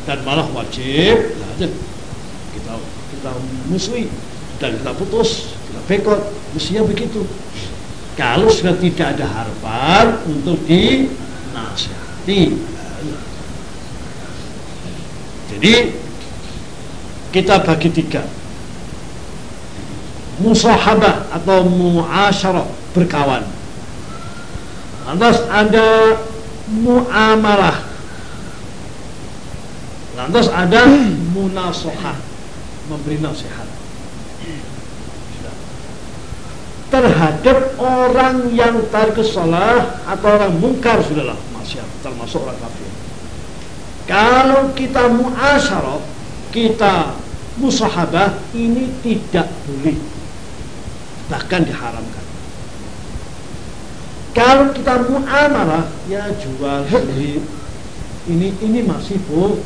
dan malah wajib ya, kita kita musuhi dan kita putus, kita bekot, mestinya begitu. Kalau sudah tidak ada harapan untuk dinasihati. Jadi kita bagi tiga. Musahabah atau muasyarah berkawan. Lantas ada muamalah. Lantas ada munasohah memberi nasihat. Terhadap orang yang tarik salah atau orang mungkar sudahlah masih termasuk orang kafir. Kalau kita muasyarah kita musahabah ini tidak boleh bahkan diharamkan. Kalau kita muamalah ya jual beli ini ini masih boleh.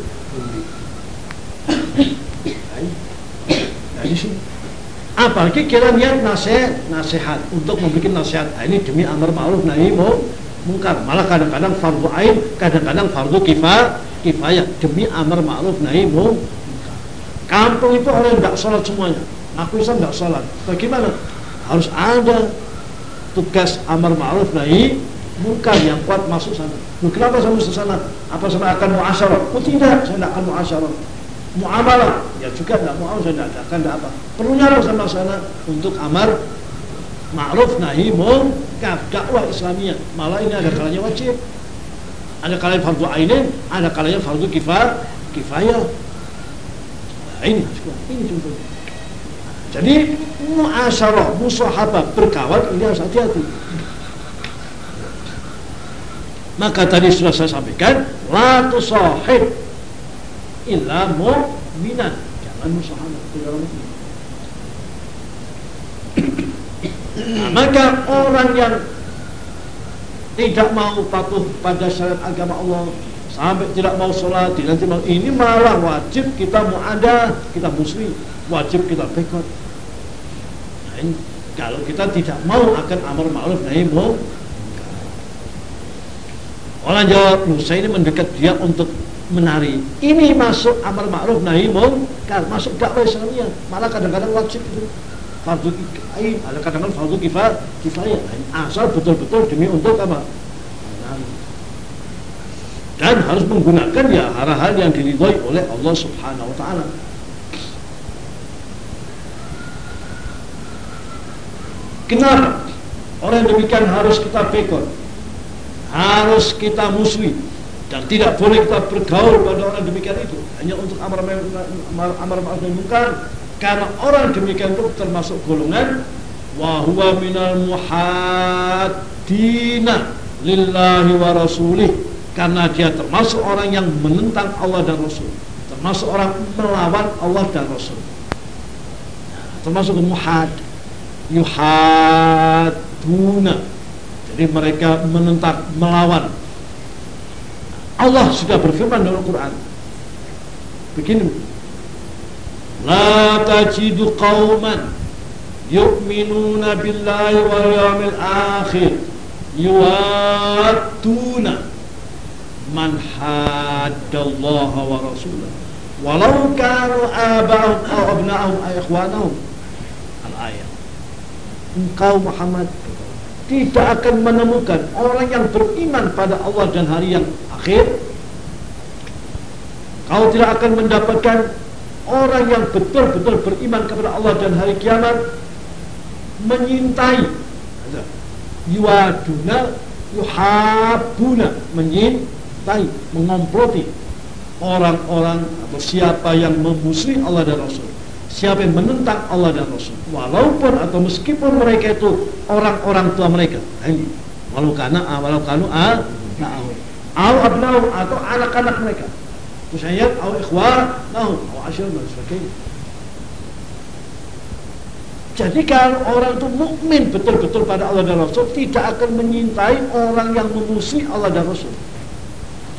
Nah, sini apalagi kira niat nasihat nasihat. Untuk memberikan nasihat nah, ini demi amar ma'ruf nahi mungkar. Malah kadang-kadang fardu ain kadang-kadang fardu kifayah kifayah. Demi amar ma'ruf nahi Kampung itu orang yang tidak sholat semuanya. Aku Islam tidak sholat. Bagaimana? Harus ada tugas amar ma'ruf nahi munkar yang kuat masuk sana. Loh, kenapa saya masuk sana? Apa saya akan muasyarah? Oh tidak, saya tidak akan muasyarah. Muamalah, ya juga tidak mau, saya tidak akan tidak apa. Perlunya harus sama sana untuk amar ma'ruf nahi munkar dakwah Islamiyah. Malah ini ada kalanya wajib. Ada kalanya fardu ainin, ada kalanya fardu kifayah. Kifayah Nah, ini ini contohnya. Jadi muasyarah, musahabah, berkawan ini harus hati-hati. Maka tadi sudah saya sampaikan, la tusahib illa mu'minan. Jangan musahabah tidak mukmin. Nah, maka orang yang tidak mau patuh pada syariat agama Allah sampai tidak mau sholat nanti mau ini malah wajib kita mau ada kita muslim wajib kita bekot. Nah, kalau kita tidak mau akan amar ma'ruf nahi mau orang jawab lu saya ini mendekat dia untuk menari. Ini masuk amar ma'ruf nahi mau masuk dakwah Islamiyah. Malah kadang-kadang wajib itu. Fardu kifayah ada kadang-kadang fardu kifayah. Kifayah. Asal betul-betul demi untuk apa dan harus menggunakan ya hal-hal yang diridhoi oleh Allah Subhanahu wa taala. Kenapa? Orang demikian harus kita bekor Harus kita musuhi Dan tidak boleh kita bergaul pada orang demikian itu. Hanya untuk amar ma'ruf nahi munkar. Karena orang demikian itu termasuk golongan Wahuwa minal muhad dina lillahi wa rasulih karena dia termasuk orang yang menentang Allah dan Rasul. Termasuk orang melawan Allah dan Rasul. Termasuk muhad. Yuhaduna jadi mereka menentang melawan. Allah sudah berfirman dalam Al-Quran begini. La tajidu qauman yu'minuna billahi wal yawmil akhir. Yuwattuna man haddallaha wa rasulah walau kanu abahum aw abna'ahum ay ikhwanahum. Al-ayat engkau Muhammad tidak akan menemukan orang yang beriman pada Allah dan hari yang akhir. Kau tidak akan mendapatkan orang yang betul-betul beriman kepada Allah dan hari kiamat. Menyintai. Yuaduna yuhabuna menyintai mengomploti orang-orang atau siapa yang memusuhi Allah dan Rasul. Siapa yang menentang Allah dan Rasul. Walaupun atau meskipun mereka itu orang-orang tua mereka. Ini. Walau karena walau kanu a au abnau atau anak-anak mereka. Terus ayat au ikhwan nahu au asyir dan sebagainya. Jadi kalau orang itu mukmin betul-betul pada Allah dan Rasul tidak akan menyintai orang yang memusuhi Allah dan Rasul.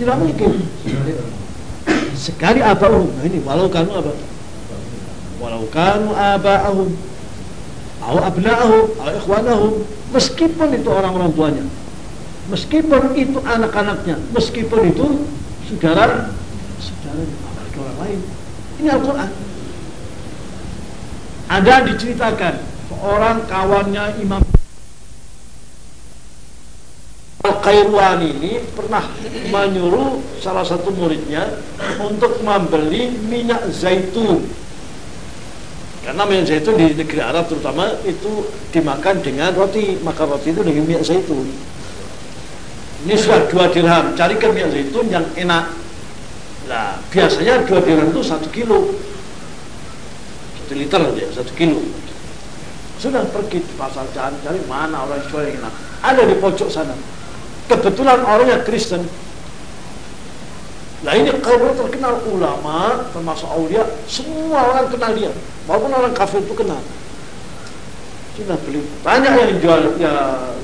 Tidak mungkin. Sekali abahum. Nah ini walau kanu apa? Walau kanu abahum. Au abna'ahum, au ikhwanahum, meskipun itu orang-orang tuanya. Meskipun itu anak-anaknya, meskipun itu saudara saudara orang lain. Ini Al-Qur'an. Ada diceritakan seorang kawannya Imam Al-Qairwani ini pernah menyuruh salah satu muridnya untuk membeli minyak zaitun. Karena minyak zaitun di negeri Arab terutama itu dimakan dengan roti, maka roti itu dengan minyak zaitun. Ini sudah dua dirham, carikan minyak zaitun yang enak. Nah, biasanya dua dirham itu satu kilo satu liter aja satu kilo sudah pergi di pasar cari cari mana orang jual yang enak ada di pojok sana kebetulan orangnya Kristen. Nah ini kalau terkenal ulama termasuk aulia semua orang kenal dia. Maupun orang kafir itu kenal. Sudah beli banyak yang jual ya,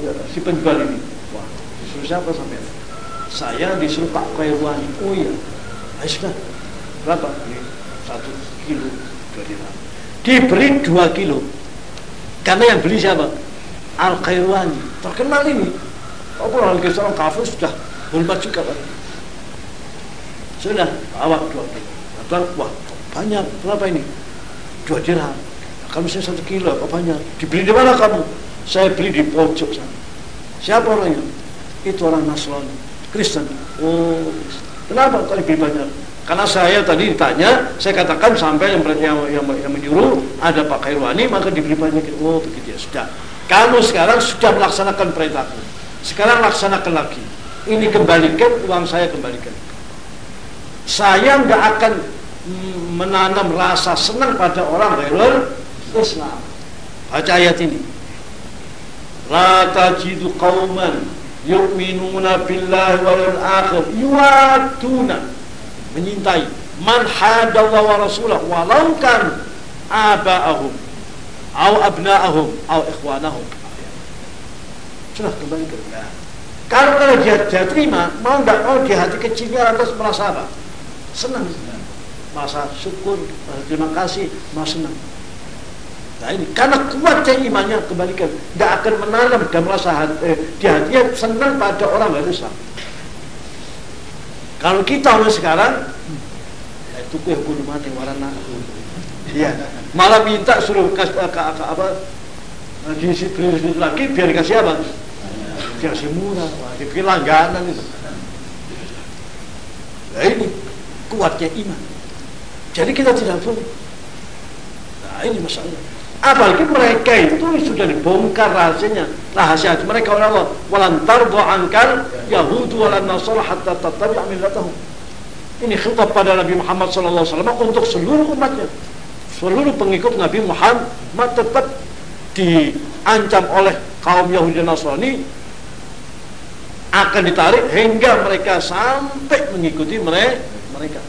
ya si penjual ini. Wah disuruh siapa sampai saya disuruh Pak Kairwani oh iya. Ayo sudah. Berapa? Ini satu kilo dua dirham diberi dua kilo. Karena yang beli siapa? Al Khairwani terkenal ini lagi seorang kafir sudah. Hormat juga kan sudah awak dua Datang, wah banyak. Berapa ini? Dua dirham. Kamu saya satu kilo apa banyak? Dibeli di mana kamu? Saya beli di pojok sana. Siapa orangnya itu orang Nasrani Kristen. Oh kenapa kau beli banyak? Karena saya tadi ditanya, saya katakan sampai yang, yang, yang, yang menyuruh ada Pak Khairwani, maka diberi banyak. Oh begitu ya, sudah. Kamu sekarang sudah melaksanakan perintahku. Sekarang laksanakan lagi. Ini kembalikan, uang saya kembalikan. Saya nggak akan menanam rasa senang pada orang Khairul Islam. Baca ayat ini. La tajidu qauman yu'minuna billahi wal akhir yuatuna menyintai man hadallah wa rasulah walau kan aba'ahum au abna'ahum au ikhwanahum sudah kembali ke nah, kalau kalau dia, dia terima mau nggak mau di hati kecilnya lantas merasa apa senang merasa syukur merasa terima kasih merasa senang Nah ini karena kuatnya imannya kembalikan, tidak akan menanam dan merasa hati, eh, di hatinya senang pada orang lain Islam. Kalau kita orang sekarang ya itu kue bunuh mati warna Iya. Malah minta suruh kas, ke, ke, apa di beli lagi biar dikasih apa? Dikasih murah, dipikir langganan itu. Nah ini kuatnya iman. Jadi kita tidak boleh. Nah ini masalah. Apalagi mereka itu sudah dibongkar rahasianya. Rahasia mereka oleh Allah. Walan tardu ankal yahudu walan nasara hatta tattabi'a millatahum. Ini khitab pada Nabi Muhammad SAW untuk seluruh umatnya. Seluruh pengikut Nabi Muhammad tetap diancam oleh kaum Yahudi dan Nasrani akan ditarik hingga mereka sampai mengikuti mereka.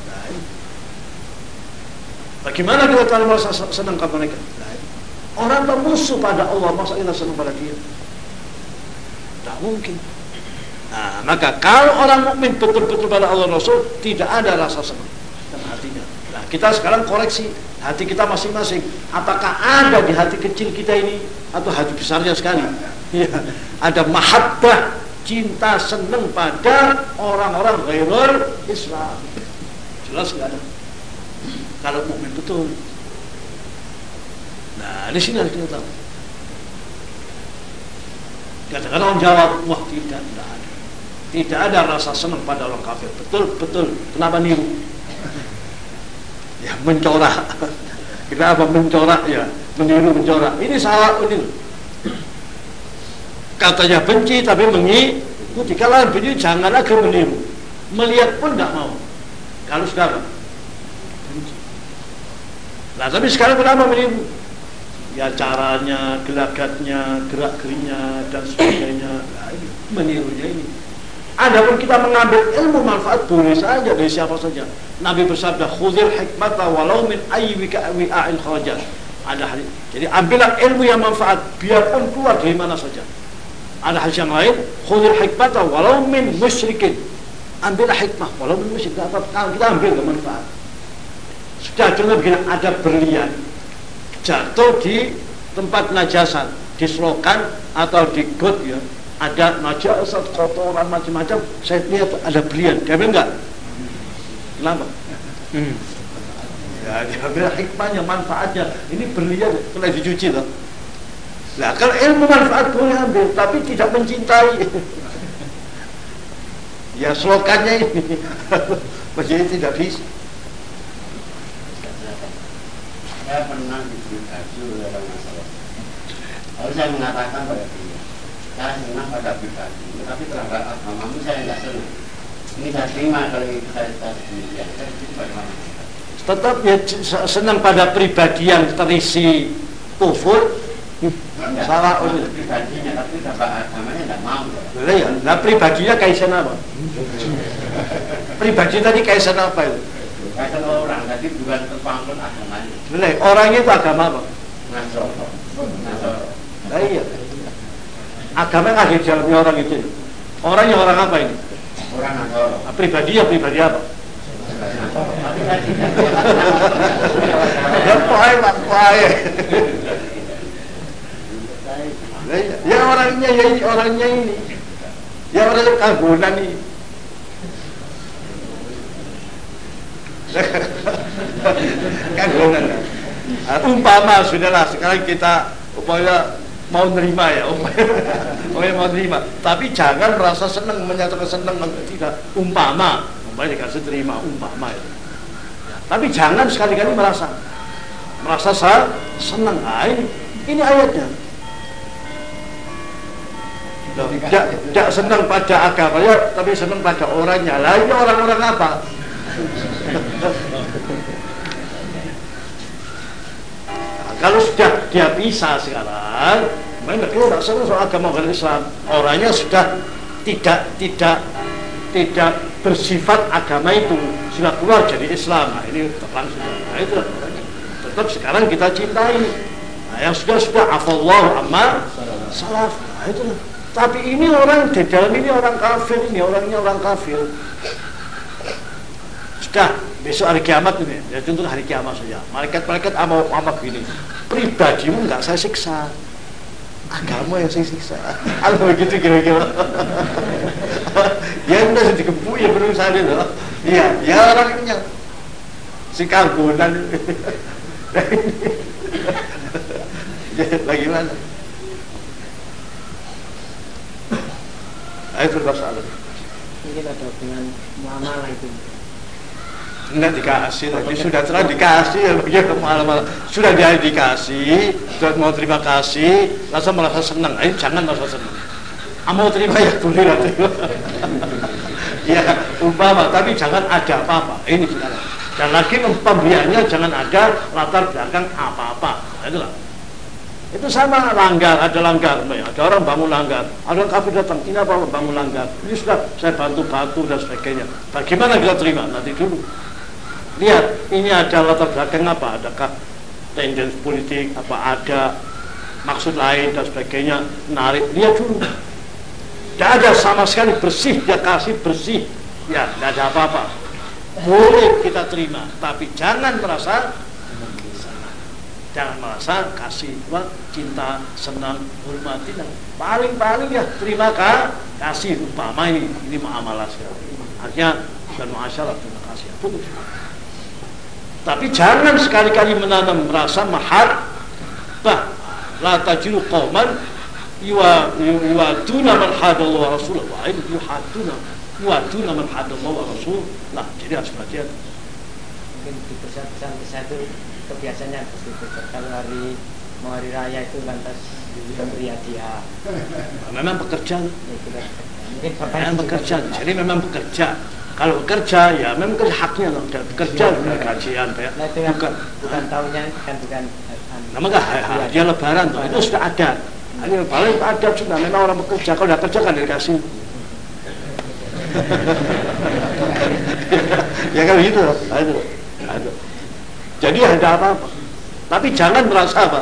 Bagaimana kita tahu merasa senang kepada mereka? Orang bermusuh pada Allah, masa kita senang pada dia? Tidak mungkin. Nah, maka kalau orang mukmin betul-betul pada Allah Rasul, tidak ada rasa senang dalam hatinya. Nah, kita sekarang koreksi hati kita masing-masing. Apakah ada di hati kecil kita ini atau hati besarnya sekali? Ya, ada mahabbah cinta senang pada orang-orang ghairul Islam. Jelas nggak ada. Kalau mukmin betul. Nah, di sini harus kita tahu. Katakan orang jawab, wah tidak, tidak ada. Tidak ada rasa senang pada orang kafir. Betul, betul. Kenapa niru? Ya mencorak. Kenapa mencorak ya? Meniru mencorak. Ini salah ini katanya benci tapi mengikuti kalau benci jangan lagi meniru. Melihat pun tidak mau. Kalau sekarang benci. Nah tapi sekarang kenapa meniru? Ya caranya gelagatnya gerak geriknya dan sebagainya. Nah, ini menirunya ini. Adapun kita mengambil ilmu manfaat boleh saja dari siapa saja. Nabi bersabda, "Khudzil hikmata walau min ayyi wi'a'in kharajat." Ada hadis. Jadi ambillah ilmu yang manfaat biarpun keluar dari mana saja ada hadis yang lain. Khudil hikmata walau min musyrikin. Ambil hikmah. Walau min musyrik apa kalau kita ambil kemanfaat sudah contoh begini ada berlian. Jatuh di tempat najasan. Di selokan atau di got ya. Ada najasat kotoran macam-macam. Saya lihat ada berlian. Diambil enggak kenapa hmm. ya diambil hikmahnya manfaatnya. Ini berlian kalau dicuci loh Nah, kalau ilmu manfaat boleh ambil, tapi tidak mencintai. ya slogannya ini. Jadi tidak bisa. Saya pernah diberitahu oleh orang masalah. Lalu saya mengatakan pada dia, saya senang pada pribadi, tapi terhadap agamamu saya tidak senang. Ini saya terima kalau saya tetap demikian. Saya bagaimana? Tetap ya senang pada pribadi yang terisi kufur, salah usul pribadinya tapi agamanya tidak mau. Lah ya nah pribadinya kaisan apa? Pribadi tadi kaisan apa itu? Kaisan orang tadi bukan terpangkul agamanya. Lah orangnya itu agama apa? Nasoro. Nasoro. Lah iya. Agama ada di dalamnya orang itu. Orangnya orang apa ini? Orang nasoro. Nah, pribadinya pribadi apa? Ya pak? Pahit ya orangnya ya ini orangnya ini. Ya orangnya kagunan ini. Kagunan. Umpama sudahlah sekarang kita upaya mau nerima ya upaya mau nerima. Tapi jangan merasa senang menyatakan senang tidak. Umpama umpama dikasih terima umpama itu. Tapi jangan sekali-kali merasa merasa senang nah, ini ayatnya tidak senang pada agamanya tapi senang pada orangnya. Lah ini orang-orang apa? Nah, kalau sudah dia bisa sekarang tidak senang soal agama orang Islam. Orangnya sudah tidak tidak tidak bersifat agama itu. Sudah keluar jadi Islam. Nah, ini terang sudah nah, itu. Tetap sekarang kita cintai. Nah, yang sudah sudah. Afallahu amma salaf. Nah, itu tapi ini orang di dalam ini orang kafir, ini orangnya orang kafir. Sudah, besok hari kiamat ini, ya contoh hari kiamat saja. Malaikat-malaikat amal amal gini. Pribadimu nggak saya siksa. Agama yang saya siksa. Kalau begitu kira-kira. ya udah sudah dikepuk ya berusaha itu. Iya, ya orangnya si kagunan. ya, bagaimana? itu masalah mungkin ada hubungan muamalah itu. Enggak dikasih tadi sudah telah dikasih. Ya begitu malah sudah dia dikasih sudah mau terima kasih rasa merasa senang. Ayo jangan merasa senang. Ah, mau terima ya boleh lah. Ya umpama tapi jangan ada apa-apa. Ini sekarang dan lagi pemberiannya jangan ada latar belakang apa-apa. Nah, itulah itu sama langgar, ada langgar, ada orang bangun langgar, ada orang kafir datang, ini apa bangun langgar, ini sudah saya bantu-bantu dan sebagainya. Bagaimana kita terima? Nanti dulu. Lihat, ini ada latar belakang apa? Adakah tendensi politik, apa ada maksud lain dan sebagainya, menarik. Lihat dulu. Tidak ada sama sekali bersih, dia kasih bersih. Ya, tidak ada apa-apa. Boleh kita terima, tapi jangan merasa jangan merasa kasih wah, cinta senang hormati nah, paling paling ya terima kasih umpama ini ini muamalah artinya dan masalah terima kasih. Putus tapi jangan sekali-kali menanam rasa mahar bah la tajiru qauman yuwa yuwaduna man hadallahu wa rasulah wa ini yuhaduna yuwaduna man hadallahu wa rasul. Nah jadi harus perhatian mungkin di pesan-pesan itu kebiasaannya seperti itu kalau hari mau hari raya itu lantas memberi hadiah memang ya, mungkin memang bekerja. jadi memang bekerja. Kalau bekerja ya memang kerja haknya loh. Bekerja ya. gajian ya nah, itu bukan. bukan tahunnya kan bukan nama enggak hadiah lebaran tuh. Itu sudah ada. Ini paling ada sudah. Memang orang bekerja. Kalau tidak kerja kan dikasih ya kan gitu itu. Ada jadi ada apa-apa. Tapi jangan merasa apa?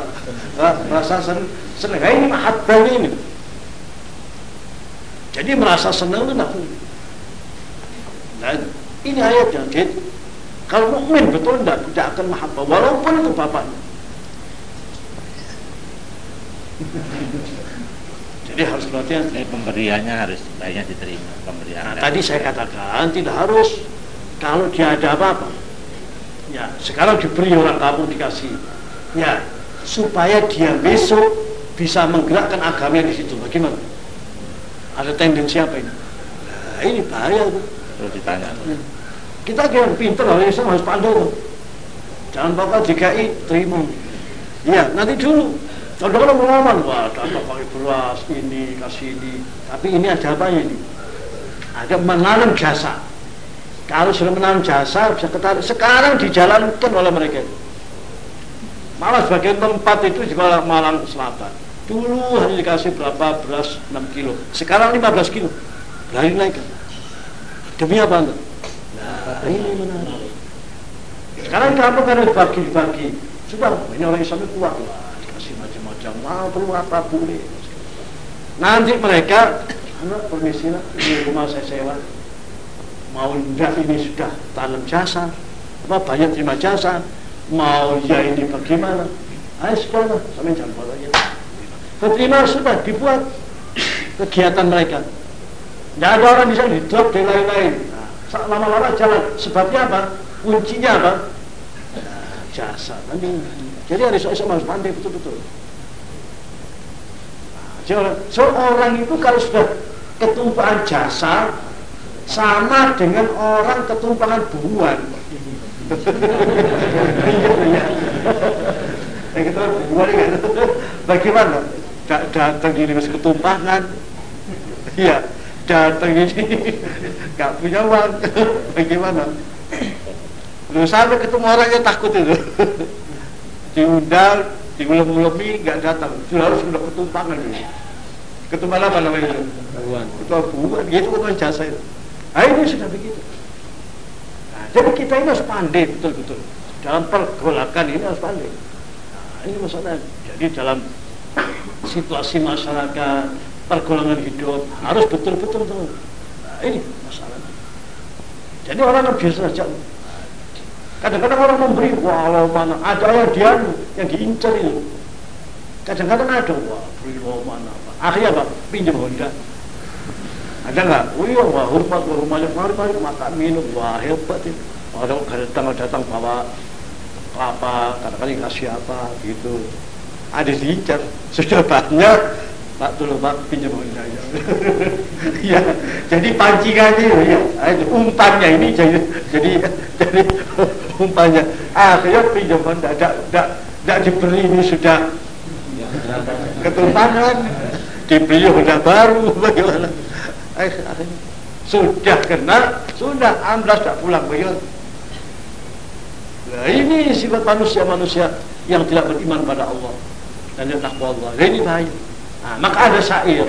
Merasa senang. senang. Nah, ini mahabbah ini. Jadi merasa senang itu. Dan ini ayatnya. Jadi, kalau mukmin betul tidak tidak akan mahabbah walaupun itu bapaknya. Jadi harus perhatian. Jadi pemberiannya harus banyak diterima. Pemberian. Nah, tadi saya katakan tidak harus kalau dia ada apa-apa ya sekarang diberi orang kampung dikasih. Ya supaya dia besok bisa menggerakkan agama di situ. Bagaimana? Ada tendensi apa ini? Nah, ini bahaya tuh perlu ditanya. Ya. kita yang pinter orang Islam harus pandai tuh jangan bakal DKI terima. Ya nanti dulu. Kalau kalau ngomong wah dapat pakai beras ini kasih ini. Tapi ini ada apa ini? Ada menanam jasa kalau sudah menanam jasa bisa ketarik. Sekarang dijalankan oleh mereka. Malah sebagian tempat itu di Malang Selatan. Dulu hanya dikasih berapa beras 6 kilo. Sekarang 15 kilo. Berani naik. Demi apa enggak? Nah, ini menarik. Sekarang kamu kan dibagi-bagi. Sudah, ini orang Islam itu kuat. Dikasih macam-macam. Mau perlu apa boleh. Nanti mereka, anak permisi di rumah saya sewa mau enggak ini sudah tanam jasa? Apa banyak terima jasa? Mau ya ini bagaimana? Ayo sekolah sampai jam aja terima sudah dibuat kegiatan mereka. Tidak ada orang bisa drop dan lain-lain. Nah, lama-lama jalan. Sebabnya apa? Kuncinya apa? Nah, jasa. Nanti jadi hari esok harus pandai betul-betul. Nah, seorang itu kalau sudah ketumpahan jasa sama dengan orang ketumpangan buruan. Bagaimana? Datang ini masih ketumpangan iya datang ini. Nggak punya uang. Bagaimana? Lu sampai ketemu orangnya takut itu. Diundang diulem-ulemi nggak datang. Sudah harus sudah ketumpangan ini. Ketumpangan apa namanya itu? Ketua buruan. Gitu ketua jasa itu Nah ini sudah begitu. Nah, jadi kita ini harus pandai betul-betul dalam pergolakan ini harus pandai. Nah, ini masalah. Jadi dalam situasi masyarakat pergolongan hidup harus betul-betul tahu. Nah, ini masalah. Jadi orang biasa saja. Kadang-kadang orang memberi, wah mana ada yang dia yang diincar itu. Kadang-kadang ada, wah beri mana. Akhirnya apa? Pinjam Honda ada nggak? Oh iya, wah hormat, wah rumahnya mari mari makan minum, wah hebat itu. Orang datang datang bawa kelapa, kadang-kadang kasih apa gitu. Ada diincar, sudah banyak. Pak tolong Pak pinjam Honda ya. ya, jadi pancingannya ya, umpannya ini jadi jadi jadi umpannya. Akhirnya pinjam Honda, tidak tidak tidak diberi ini sudah ketumpangan, dibeli Honda baru bagaimana? Akhirnya sudah kena sudah amblas tak pulang bagaimana nah ini sifat manusia-manusia yang tidak beriman pada Allah. Dan yang takwa Allah. Ini bahaya. Nah, maka ada syair.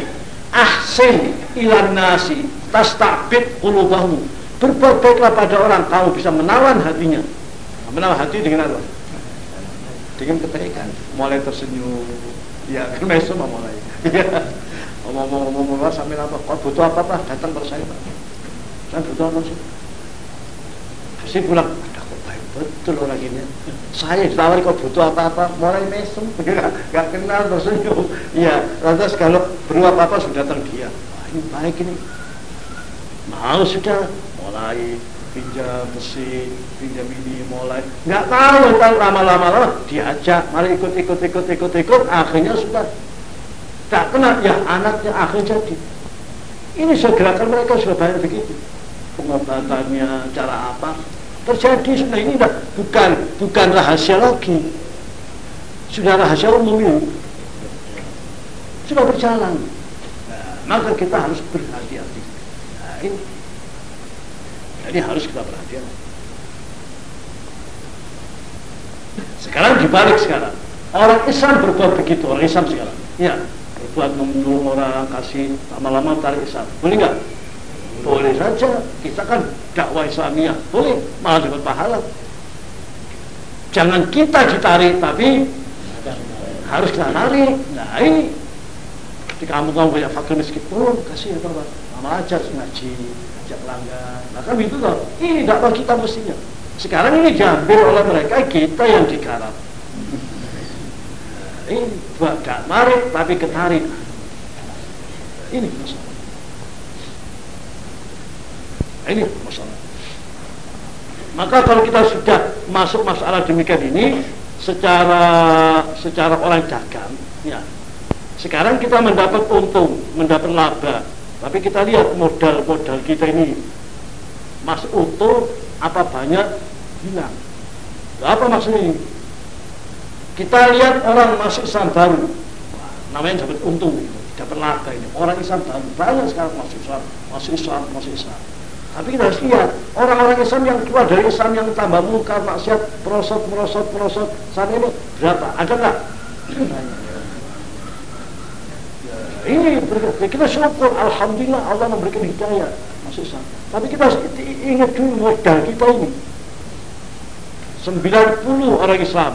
Ahsin ilan nasi tastabid qulubahu. Berbuat baiklah pada orang kamu bisa menawan hatinya. Menawan hati dengan apa? Dengan kebaikan. Mulai tersenyum. Ya kan mesum mulai ya ngomong-ngomong sambil apa? Kau butuh apa pak? Datang ke saya pak. Saya butuh apa sih? Pasti pulang. Ada kok baik betul orang ini. Saya ditawari kau butuh apa-apa. Mulai mesum. Nggak kenal tersenyum iya lantas kalau perlu apa-apa sudah datang dia wah ini baik ini. Mau sudah. Mulai pinjam mesin, pinjam ini mulai. Nggak tahu tahu lama-lama lama diajak mari ikut ikut ikut ikut ikut. Akhirnya sudah tak kena ya anaknya akhirnya jadi. Ini segerakan mereka sudah banyak begitu. Pengobatannya cara apa? Terjadi sudah ini dah. Bukan bukan rahasia lagi. Sudah rahasia umum ini. Sudah berjalan. Nah, maka kita harus berhati-hati. Nah, ini. Jadi harus kita perhatikan. Sekarang dibalik sekarang. Orang Islam berbuat begitu orang Islam sekarang. Ya berbuat membunuh orang kasih lama-lama tarik Islam. Boleh nggak? Boleh saja. Kita kan dakwah Islamiyah. Boleh. Malah dapat pahala. Jangan kita ditarik tapi harus kita tarik. Nah ini. Di kampung-kampung banyak fakir miskin. Turun kasih ya Bapak. Lama ajar ngaji ajak pelanggan. Nah kan itu loh ini dakwah kita mestinya. Sekarang ini diambil oleh mereka kita yang digarap ini gak marik tapi ketarik ini masalah ini masalah. Maka kalau kita sudah masuk masalah demikian ini secara secara orang dagang, ya. Sekarang kita mendapat untung, mendapat laba, tapi kita lihat modal-modal kita ini masuk untung apa banyak hilang. Apa maksudnya ini? Kita lihat orang masuk Islam baru, namanya dapat untung, dapat laba ini. Orang Islam baru banyak sekarang masuk Islam, masuk Islam, masuk Islam. Tapi kita harus lihat orang-orang Islam yang keluar dari Islam yang tambah muka, maksiat, prosot, prosot, prosot, saat ini berapa? Ada nggak? ini kita syukur, alhamdulillah Allah memberikan hidayah masuk Islam. Tapi kita harus ingat dulu modal kita ini. 90 orang Islam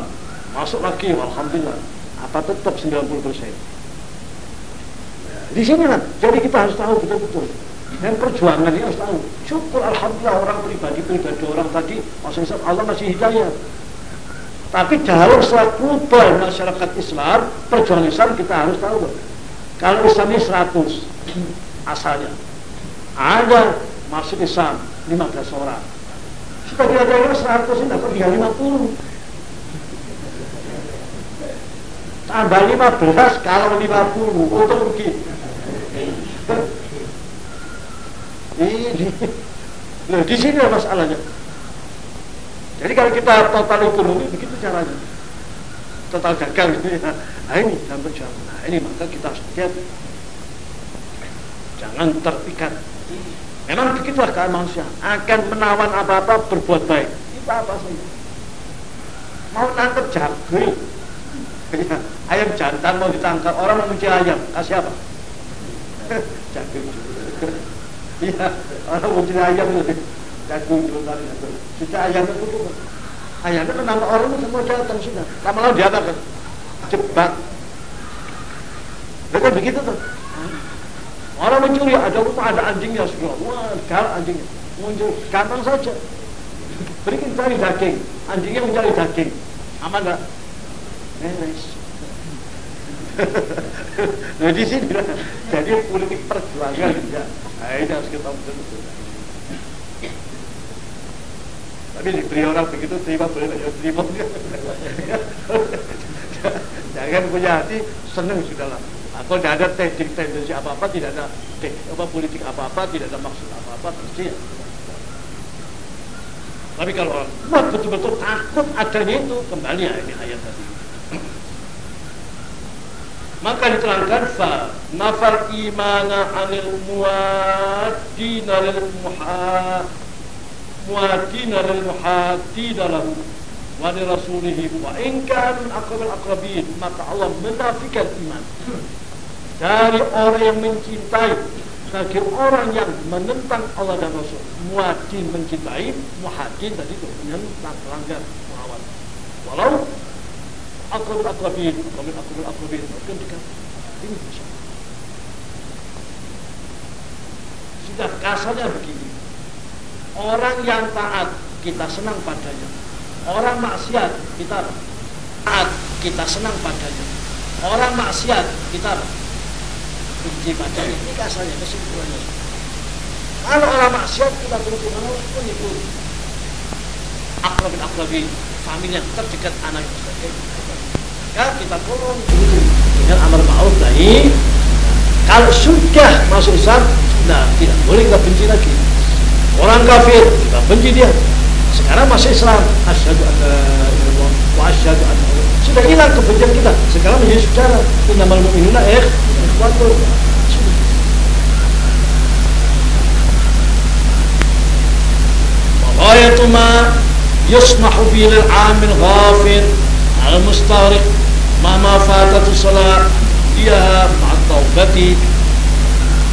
masuk lagi alhamdulillah. Apa tetap 90 persen? Nah, di sini kan jadi kita harus tahu betul-betul. Dan perjuangan ini harus tahu. Syukur alhamdulillah orang pribadi-pribadi orang tadi masih Allah masih hidayah. Tapi dalam selaku masyarakat Islam perjuangan Islam kita harus tahu kalau misalnya 100 asalnya. Ada masuk Islam 15 orang. Kita ada yang 100 ini dapat 50 tambah 15 kalau 50 untuk rugi. Ini. Nah, di sini masalahnya? Jadi kalau kita total ekonomi begitu caranya. Total gagal ini. Nah ini dalam perjalanan nah ini maka kita harus lihat jangan terikat. Memang begitulah kan manusia. Akan menawan apa-apa berbuat baik. Kita apa sih mau tangkap jago ya, ayam jantan mau ditangkap orang mau mencari ayam kasih apa jago Iya, orang mau jadi ayam itu jagung. Sudah ayam itu tuh. Ayam itu nama orang itu semua datang sudah. Lama-lama dia kan jebak. Mereka begitu tuh. Orang mencuri ada rumah ada anjingnya semua. Wah, gal anjingnya. Muncul gampang saja. Berikan cari daging. Anjingnya mencari daging. Aman enggak? Nah di sini jadi politik perjuangan ya. Nah ini harus kita betul-betul. Tapi diberi orang begitu terima boleh ya terima. Jangan punya hati senang sudahlah. Atau tidak ada tendensi apa-apa, tidak ada apa politik apa-apa, tidak ada maksud apa-apa, terus Tapi kalau orang betul-betul takut adanya itu kembali ya ini ayat tadi maka diterangkan fa nafal imana anil muadina lil muha muadina lil muhadi dalam wa li rasulih wa in kanu aqrabul maka Allah menafikan iman. Dari orang yang mencintai bagi orang yang menentang Allah dan Rasul. Muadin mencintai muhadin tadi itu menentang melanggar melawan. Walau akrabul akrabin. Akrabul akrabul akrabin. Mungkin dikatakan ini bisa sudah kasarnya begini. Orang yang taat kita senang padanya. Orang maksiat kita taat kita senang padanya. Orang maksiat kita benci padanya. Ini kasarnya kesimpulannya. Kalau orang maksiat kita terus mana pun itu akrabin akrabin. Famili yang terdekat anak dan sebagainya ya kita tolong dulu dengan amar ma'ruf nahi kalau sudah masuk Islam nah tidak boleh kita benci lagi orang kafir kita benci dia sekarang masih Islam asyhadu an la ilaha wa asyhadu anna sudah hilang kebencian kita sekarang menjadi saudara innamal mu'minuna ikhwatun غاية ما يسمح به للعامل غافل المستغرق Mama fatatu salat Iyaha ma'at taubati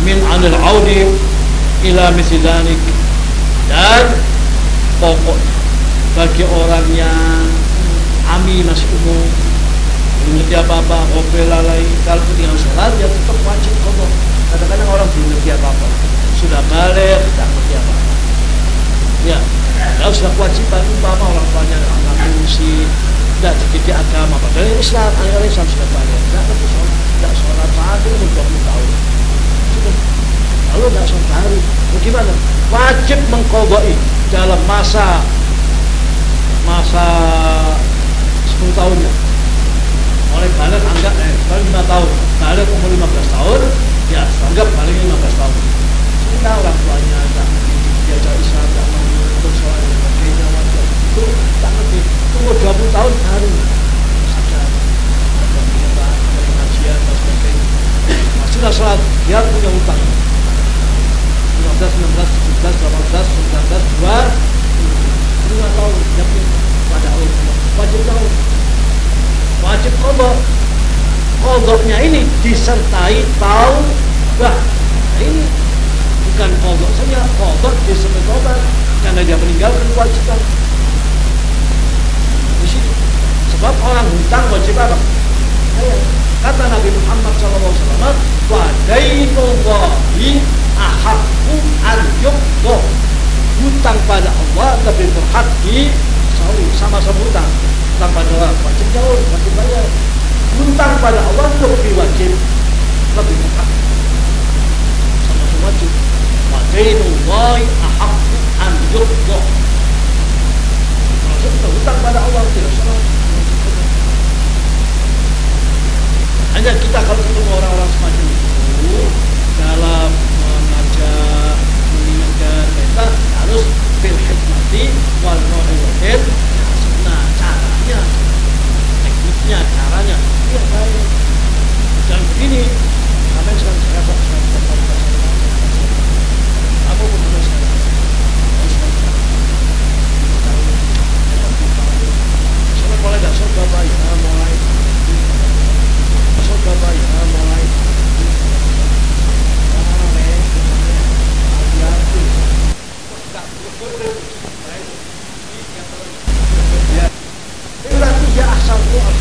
Min anil audi Ila misidani Dan pokok Bagi orang yang Ami masih umum mengerti apa-apa Ngobrol lalai Kalau ketinggalan salat Ya tetap wajib kodok Kadang-kadang orang belum mengerti apa-apa. Sudah balik Tidak mengerti apa-apa. Ya, kalau sudah bagi umpama orang tuanya anak musik tidak dididik agama. Padahal Islam anak Islam sudah balik tidak ngerti sholat tidak sholat pagi umur 20 tahun. Sudah. Lalu tidak sholat hari bagaimana wajib mengkodoi dalam masa masa 10 tahunnya. Mulai balik anggap eh paling 5 tahun. Balik umur 15 tahun ya anggap paling 15 tahun. Kita orang tuanya tidak diajar Islam tidak mau untuk sholat dan sebagainya wajib itu tak ngerti umur 20 tahun baru. Sadar ada penyebar ada pengajian dan sebagainya masihlah sholat dia punya utang 15, 16, 17, 18, 19, 2 lima tahun yakin pada Allah. Wajib tahu. Wajib kodok kodoknya ini disertai tahu. Bah nah ini bukan kodok saja. Kodok disertai tobat karena dia meninggalkan kewajiban di sini sebab orang hutang wajib apa? Kata Nabi Muhammad SAW wa dainullahi ahaku an yukdo hutang pada Allah lebih berhak di sama-sama hutang. Hutang pada orang wajib jauh wajib bayar. Hutang pada Allah lebih wajib. Lebih berhak. Sama-sama wajib. Wadainullahi ahaku an yukdo kalau kita hutang pada Allah tidak salah Hanya kita kalau ketemu orang-orang semacam itu dalam mengajak mengingatkan kita harus bil hikmati wal mau'izatil nah caranya tekniknya caranya. Ya baik. Jangan begini. يا أحسن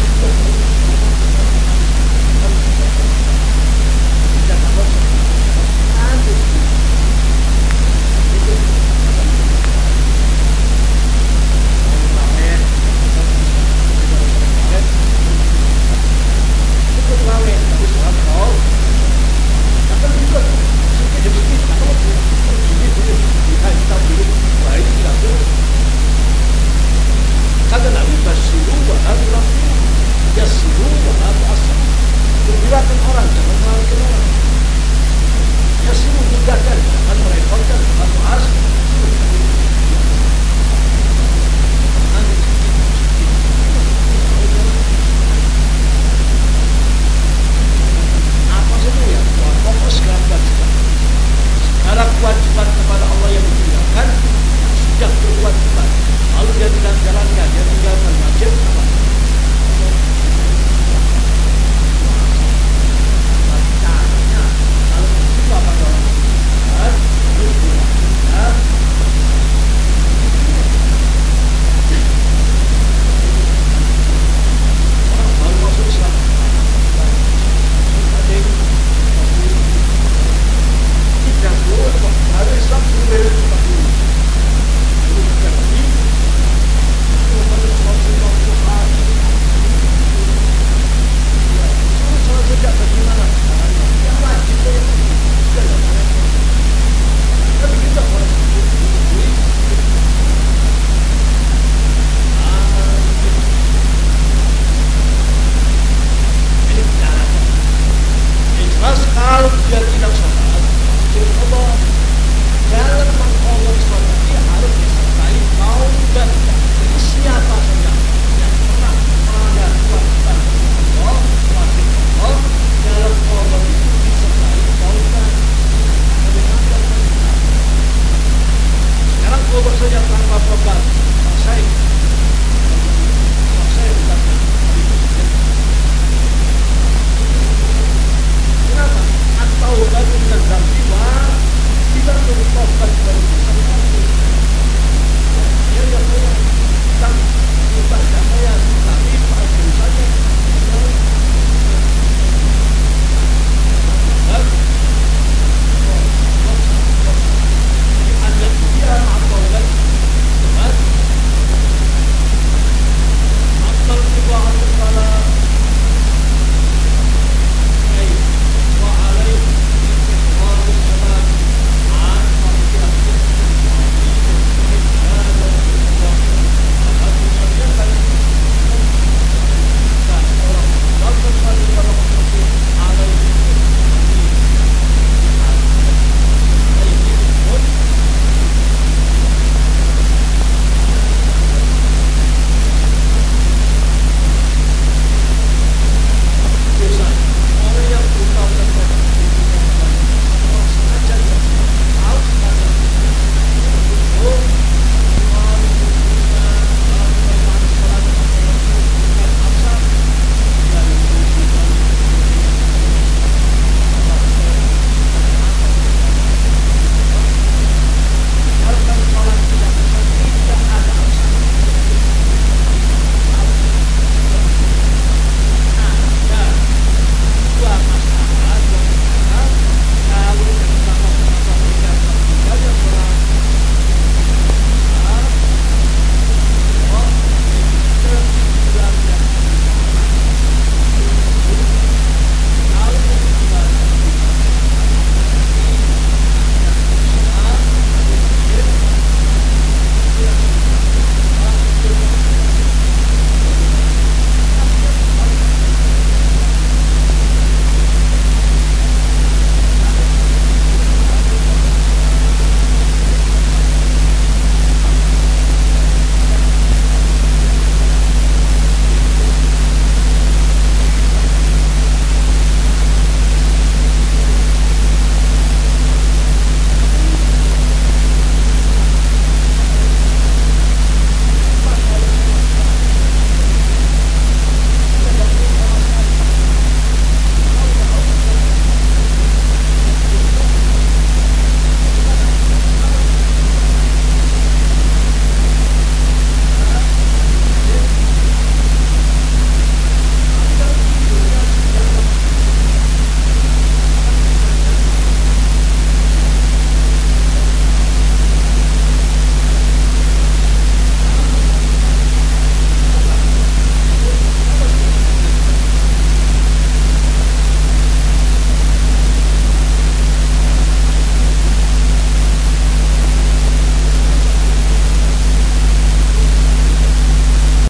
menggelakan orang, jangan melarikan orang. Dia sibuk menggelakan, jangan merepotkan, jangan muas,